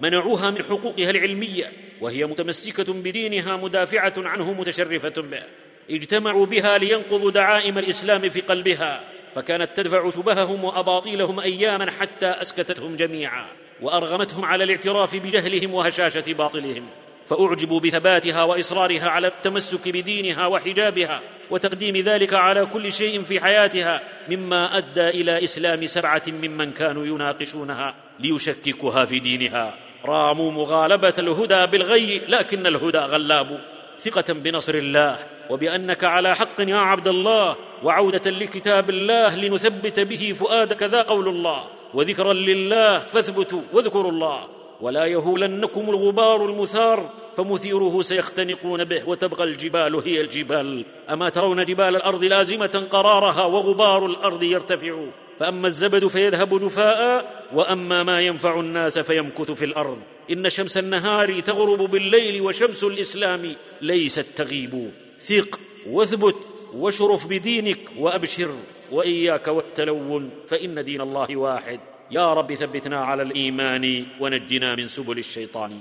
S2: منعوها من حقوقها العلمية وهي متمسكة بدينها مدافعة عنه متشرفة به. اجتمعوا بها لينقضوا دعائم الإسلام في قلبها فكانت تدفع شبههم وأباطيلهم اياما حتى اسكتتهم جميعا. وأرغمتهم على الاعتراف بجهلهم وهشاشة باطلهم فأعجبوا بثباتها وإصرارها على التمسك بدينها وحجابها وتقديم ذلك على كل شيء في حياتها مما أدى إلى إسلام سبعة ممن كانوا يناقشونها ليشككوها في دينها. راموا مغالبة الهدى بالغي لكن الهدى غلاب. ثقة بنصر الله وبأنك على حق يا عبد الله وعودة لكتاب الله لنثبت به فؤادك ذا قول الله. وذكرا لله فاثبتوا واذكروا الله. ولا يهولنكم الغبار المثار فمثيره سيختنقون به وتبقى الجبال هي الجبال. أما ترون جبال الأرض لازمة قرارها وغبار الأرض يرتفع. فأما الزبد فيذهب جفاء وأما ما ينفع الناس فيمكث في الأرض. إن شمس النهار تغرب بالليل وشمس الإسلام ليست تغيب. ثق واثبت واشرف بدينك وأبشر. وإياك والتلون فإن دين الله واحد. يا رب ثبتنا على الإيمان ونجنا من سبل الشيطان.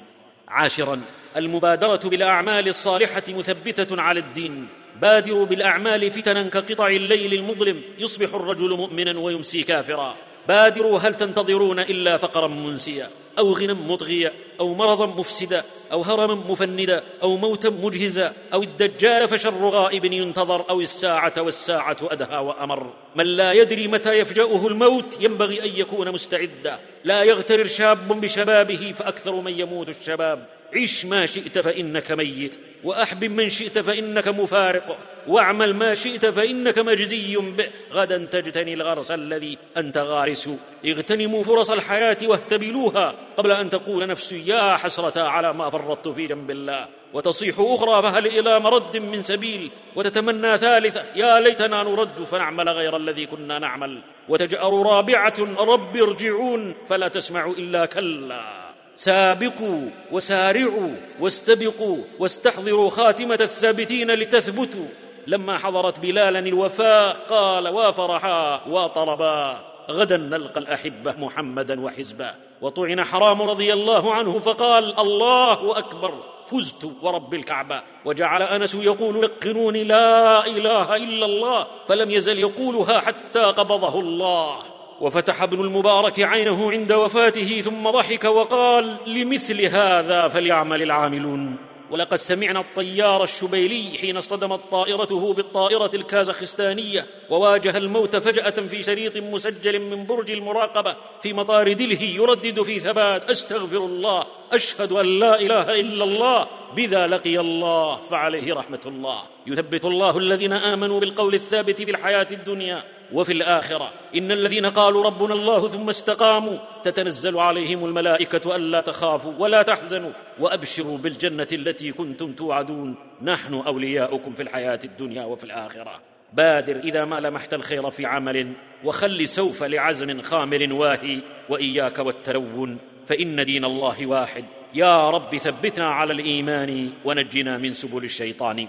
S2: عاشرا المبادرة بالأعمال الصالحة مثبتة على الدين. بادروا بالأعمال فتنا كقطع الليل المظلم. يصبح الرجل مؤمنا ويمسي كافرا. بادروا هل تنتظرون إلا فقرا منسيا أو غنى مطغيا أو مرضا مفسدا. أو هرما مفندا أو موتا مجهزا أو الدجال فشر غائب ينتظر أو الساعة والساعة أدهى وأمر. من لا يدري متى يفجأه الموت ينبغي أن يكون مستعدا. لا يغترر شاب بشبابه فأكثر من يموت الشباب. عش ما شئت فإنك ميت وأحبب من شئت فإنك مفارق واعمل ما شئت فإنك مجزي به. غدا تجتني الغرس الذي أنت غارس. اغتنموا فرص الحياة واهتبلوها قبل أن تقول نفسي يا حسرة على ما فرطت في جنب الله. وتصيح أخرى فهل إلى مرد من سبيل؟ وتتمنى ثالثة يا ليتنا نرد فنعمل غير الذي كنا نعمل. وتجأر رابعة رب ارجعون فلا تسمع إلا كلا. سابقوا وسارعوا واستبقوا واستحضروا خاتمة الثابتين لتثبتوا. لما حضرت بلالا الوفاء قال وافرحا وطربا. غدا نلقى الأحبة محمدا وحزبه وطعن حرام رضي الله عنه فقال الله أكبر فزت ورب الكعبة. وجعل أنس يقول لقنوني لا إله إلا الله فلم يزل يقولها حتى قبضه الله. وفتح ابن المبارك عينه عند وفاته ثم ضحك وقال لمثل هذا فليعمل العاملون. ولقد سمعنا الطيار الشبيلي حين اصطدمت طائرته بالطائرة الكازاخستانية وواجه الموت فجأة في شريط مسجل من برج المراقبة في مطار دلهي يردد في ثبات أستغفر الله أشهد أن لا إله إلا الله. بذا لقي الله فعليه رحمة الله. يثبت الله الذين آمنوا بالقول الثابت في الحياة الدنيا وفي الآخرة إن الذين قالوا ربنا الله ثم استقاموا تتنزل عليهم الملائكة ألا تخافوا ولا تحزنوا وأبشروا بالجنة التي كنتم توعدون. نحن أولياؤكم في الحياة الدنيا وفي الآخرة. بادر إذا ما لمحت الخير في عمل وخل سوف لعزم خامر واهي. وإياك والتلون فإن دين الله واحد. يا رب ثبتنا على الإيمان ونجنا من سبل الشيطان.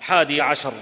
S2: حادي عشر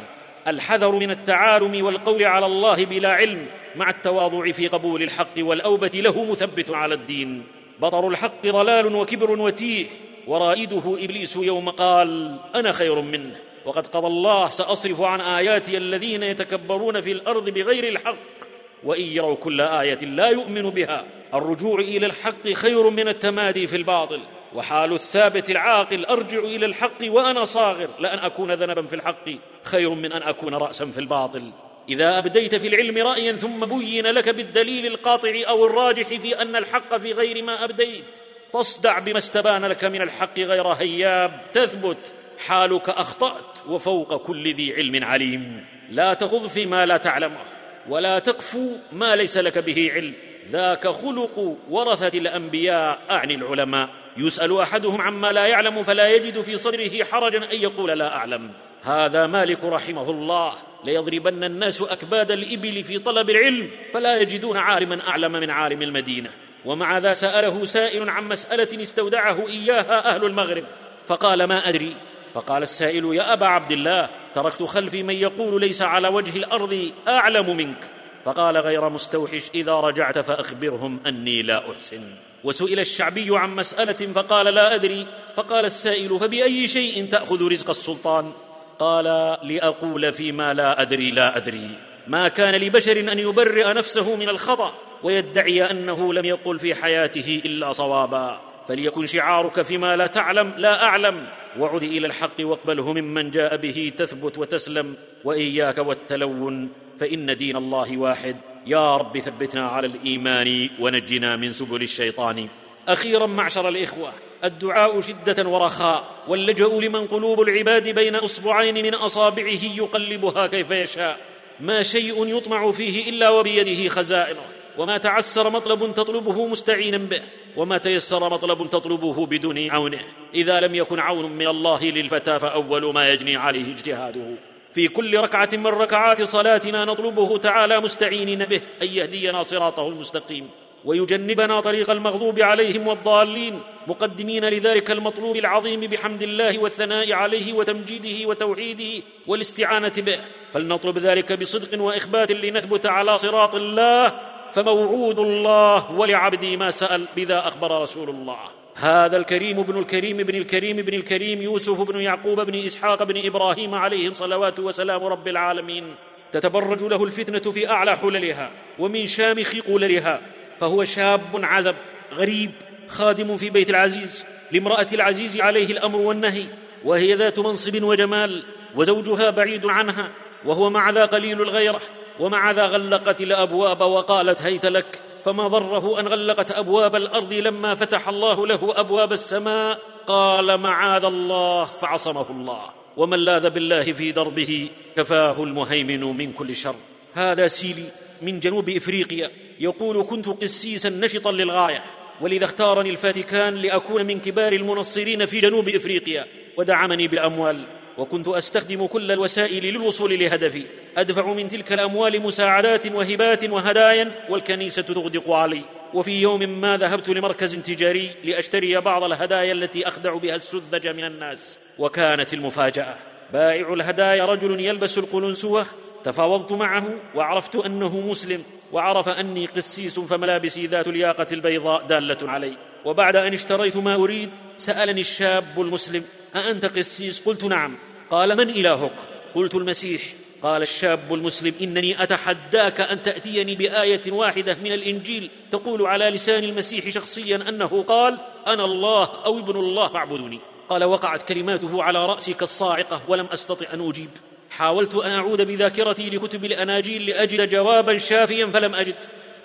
S2: الحذر من التعالم والقول على الله بلا علم مع التواضع في قبول الحق والأوبة له مثبت على الدين. بطر الحق ضلال وكبر وتيه ورائده إبليس يوم قال أنا خير منه. وقد قضى الله سأصرف عن آياتي الذين يتكبرون في الأرض بغير الحق وإن يروا كل آية لا يؤمن بها. الرجوع إلى الحق خير من التمادي في الباطل. وحال الثابت العاقل أرجع إلى الحق وأنا صاغر. لأن أكون ذنبا في الحق خير من أن أكون راسا في الباطل. إذا أبديت في العلم رايا ثم بين لك بالدليل القاطع أو الراجح في أن الحق في غير ما أبديت. فاصدع بما استبان لك من الحق غير هياب. تثبت حالك أخطأت وفوق كل ذي علم عليم. لا تخض فيما لا تعلمه ولا تقفو ما ليس لك به علم. ذاك خلق ورثة الأنبياء أعني العلماء. يسأل أحدهم عما لا يعلم فلا يجد في صدره حرجا أن يقول لا أعلم. هذا مالك رحمه الله. ليضربن الناس أكباد الإبل في طلب العلم فلا يجدون عالما أعلم من عالم المدينة. ومع ذا سأله سائل عن مسألة استودعه إياها أهل المغرب. فقال ما أدري. فقال السائل يا أبا عبد الله تركت خلفي من يقول ليس على وجه الأرض أعلم منك. فقال غير مستوحش إذا رجعت فأخبرهم أني لا أحسن. وسئل الشعبي عن مسألة فقال لا أدري. فقال السائل فبأي شيء تأخذ رزق السلطان؟ قال لأقول فيما لا أدري لا أدري. ما كان لبشر أن يبرئ نفسه من الخطأ ويدعي أنه لم يقل في حياته إلا صوابا. فليكن شعارك فيما لا تعلم لا أعلم. وعد إلى الحق واقبله ممن جاء به تثبت وتسلم. وإياك والتلون فإن دين الله واحد. يا رب ثبتنا على الإيمان ونجنا من سبل الشيطان. أخيرا معشر الإخوة الدعاء شدة ورخاء. واللجأ لمن قلوب العباد بين إصبعين من أصابعه يقلبها كيف يشاء. ما شيء يطمع فيه إلا وبيده خزائنه. وما تعسر مطلب تطلبه مستعينا به وما تيسر مطلب تطلبه بدون عونه. إذا لم يكن عون من الله للفتى فأول ما يجني عليه اجتهاده. في كل ركعة من ركعات صلاتنا نطلبه تعالى مستعينين به أن يهدينا صراطه المستقيم. ويجنبنا طريق المغضوب عليهم والضالين مقدمين لذلك المطلوب العظيم بحمد الله والثناء عليه وتمجيده وتوحيده والاستعانة به. فلنطلب ذلك بصدق وإخبات لنثبت على صراط الله فموعود الله ولعبدي ما سأل بذا أخبر رسول الله. هذا الكريم ابن الكريم ابن الكريم ابن الكريم يوسف بن يعقوب بن إسحاق بن إبراهيم عليه صلوات وسلام رب العالمين. تتبرج له الفتنة في أعلى حللها ومن شامخ قللها فهو شاب عزب غريب خادم في بيت العزيز لامرأة العزيز عليه الأمر والنهي. وهي ذات منصب وجمال وزوجها بعيد عنها وهو مع ذا قليل الغيرة. ومع ذا غلقت الأبواب وقالت هيت لك فما ضره أن غلقت أبواب الأرض لما فتح الله له أبواب السماء؟ قال معاذ الله فعصمه الله. ومن لاذ بالله في دربه كفاه المهيمن من كل شر. هذا سيلي من جنوب إفريقيا يقول كنت قسيسا نشطا للغاية ولذا اختارني الفاتيكان لأكون من كبار المنصرين في جنوب إفريقيا ودعمني بالأموال. وكنت أستخدم كل الوسائل للوصول لهدفي. أدفع من تلك الأموال مساعدات وهبات وهدايا والكنيسة تغدق علي. وفي يوم ما ذهبت لمركز تجاري لأشتري بعض الهدايا التي أخدع بها السذج من الناس. وكانت المفاجأة بائع الهدايا رجل يلبس القلنسوة. تفاوضت معه وعرفت أنه مسلم وعرف أني قسيس فملابسي ذات الياقة البيضاء دالة علي. وبعد أن اشتريت ما أريد سألني الشاب المسلم أأنت قسيس؟ قلت نعم. قال من إلهك؟ قلت المسيح. قال الشاب المسلم إنني أتحداك أن تأتيني بآية واحدة من الإنجيل تقول على لسان المسيح شخصيا أنه قال أنا الله أو ابن الله فاعبدني قال وقعت كلماته على رأسي كالصاعقة ولم أستطع أن أجيب. حاولت أن أعود بذاكرتي لكتب الأناجيل لأجد جوابا شافيا فلم أجد.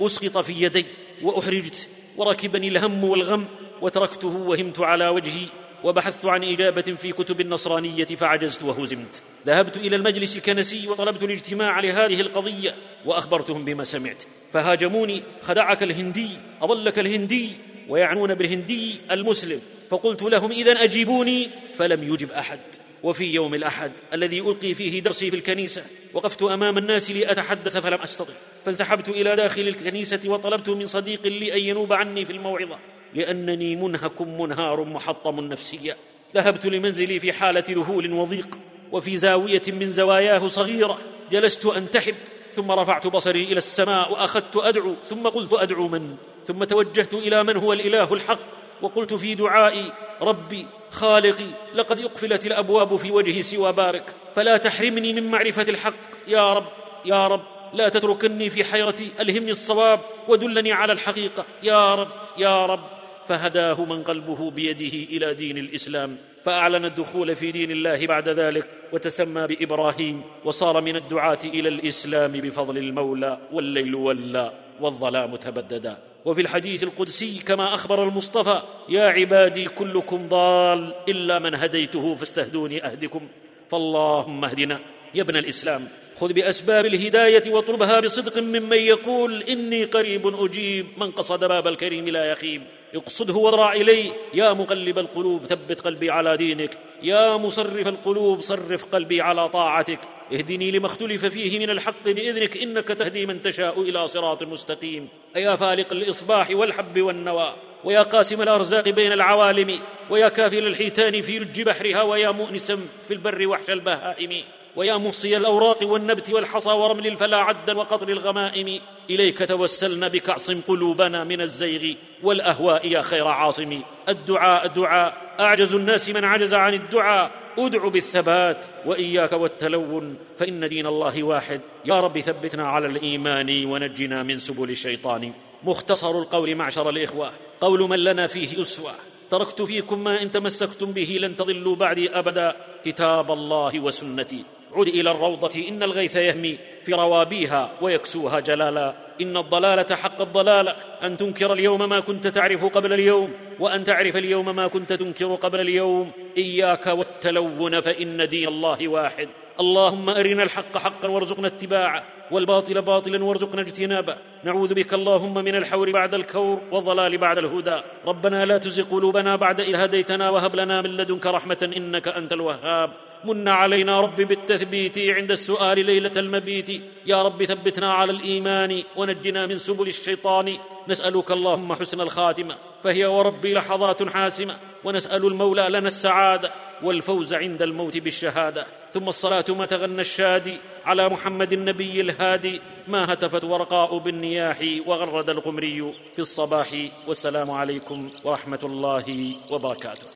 S2: أسقط في يدي وأحرجت وركبني الهم والغم وتركته وهمت على وجهي. وبحثت عن إجابة في كتب النصرانية فعجزت وهزمت. ذهبت إلى المجلس الكنسي وطلبت الاجتماع لهذه القضية وأخبرتهم بما سمعت. فهاجموني خدعك الهندي أضلك الهندي ويعنون بالهندي المسلم. فقلت لهم اذا أجيبوني فلم يجب أحد. وفي يوم الأحد الذي ألقي فيه درسي في الكنيسة وقفت أمام الناس لأتحدث فلم أستطع. فانسحبت إلى داخل الكنيسة وطلبت من صديق لي أن ينوب عني في الموعظة لأنني منهك منهار محطم نفسيا ذهبت لمنزلي في حالة ذهول وضيق وفي زاوية من زواياه صغيرة. جلست أنتحب ثم رفعت بصري إلى السماء وأخذت أدعو ثم قلت أدعو من؟ ثم توجهت إلى من هو الإله الحق. وقلت في دعائي ربي خالقي لقد أقفلت الأبواب في وجهي سوى بارك فلا تحرمني من معرفة الحق. يا رب يا رب لا تتركني في حيرتي ألهمني الصواب ودلني على الحقيقة. يا رب يا رب. فهداه من قلبه بيده إلى دين الإسلام فأعلن الدخول في دين الله بعد ذلك وتسمى بإبراهيم وصار من الدعاة إلى الإسلام بفضل المولى والليل ولى والظلام تبددا. وفي الحديث القدسي كما أخبر المصطفى يا عبادي كلكم ضال إلا من هديته فاستهدوني أهدكم فاللهم اهدنا. يا ابن الإسلام خذ بأسباب الهداية واطلبها بصدق ممن يقول إني قريب أجيب من قصد باب الكريم لا يخيب. اقصده واضرع اليه يا مقلب القلوب ثبت قلبي على دينك. يا مصرف القلوب صرف قلبي على طاعتك. اهدني لما اختلف فيه من الحق بإذنك إنك تهدي من تشاء إلى صراط مستقيم. أيا فالق الإصباح والحب والنوى ويا قاسم الأرزاق بين العوالم ويا كافل الحيتان في لج بحرها ويا مؤنسا في البر وحش البهائم. ويا مصي الأوراق والنبت والحصى ورمل الفلا عدا وقطر الغمائم. إليك توسلنا بك اعصم قلوبنا من الزيغ والأهواء يا خير عاصم. الدعاء دعاء أعجز الناس من عجز عن الدعاء. ادع بالثبات وإياك والتلون فإن دين الله واحد. يا رب ثبتنا على الإيمان ونجنا من سبل الشيطان. مختصر القول معشر الإخوة قول من لنا فيه أسوة. تركت فيكم ما إن تمسكتم به لن تضلوا بعدي أبدا. كتاب الله وسنتي. عد إلى الروضة إن الغيث يهمي في روابيها ويكسوها جلالا. إن الضلالة حق الضلاله أن تنكر اليوم ما كنت تعرف قبل اليوم وأن تعرف اليوم ما كنت تنكر قبل اليوم. إياك والتلون فإن دين الله واحد. اللهم أرنا الحق حقا وارزقنا اتباعه والباطل باطلا وارزقنا اجتنابه. نعوذ بك اللهم من الحور بعد الكور والضلال بعد الهدى. ربنا لا تزغ قلوبنا بعد إذ هديتنا وهب لنا من لدنك رحمة إنك أنت الوهاب. من علينا رب بالتثبيت عند السؤال ليلة المبيت. يا رب ثبتنا على الإيمان ونجنا من سبل الشيطان. نسألك اللهم حسن الخاتمه فهي وربي لحظات حاسمة. ونسأل المولى لنا السعادة والفوز عند الموت بالشهادة. ثم الصلاة ما تغنى الشادي على محمد النبي الهادي. ما هتفت ورقاء بالنياح وغرد القمري في الصباح. والسلام عليكم ورحمة الله وبركاته.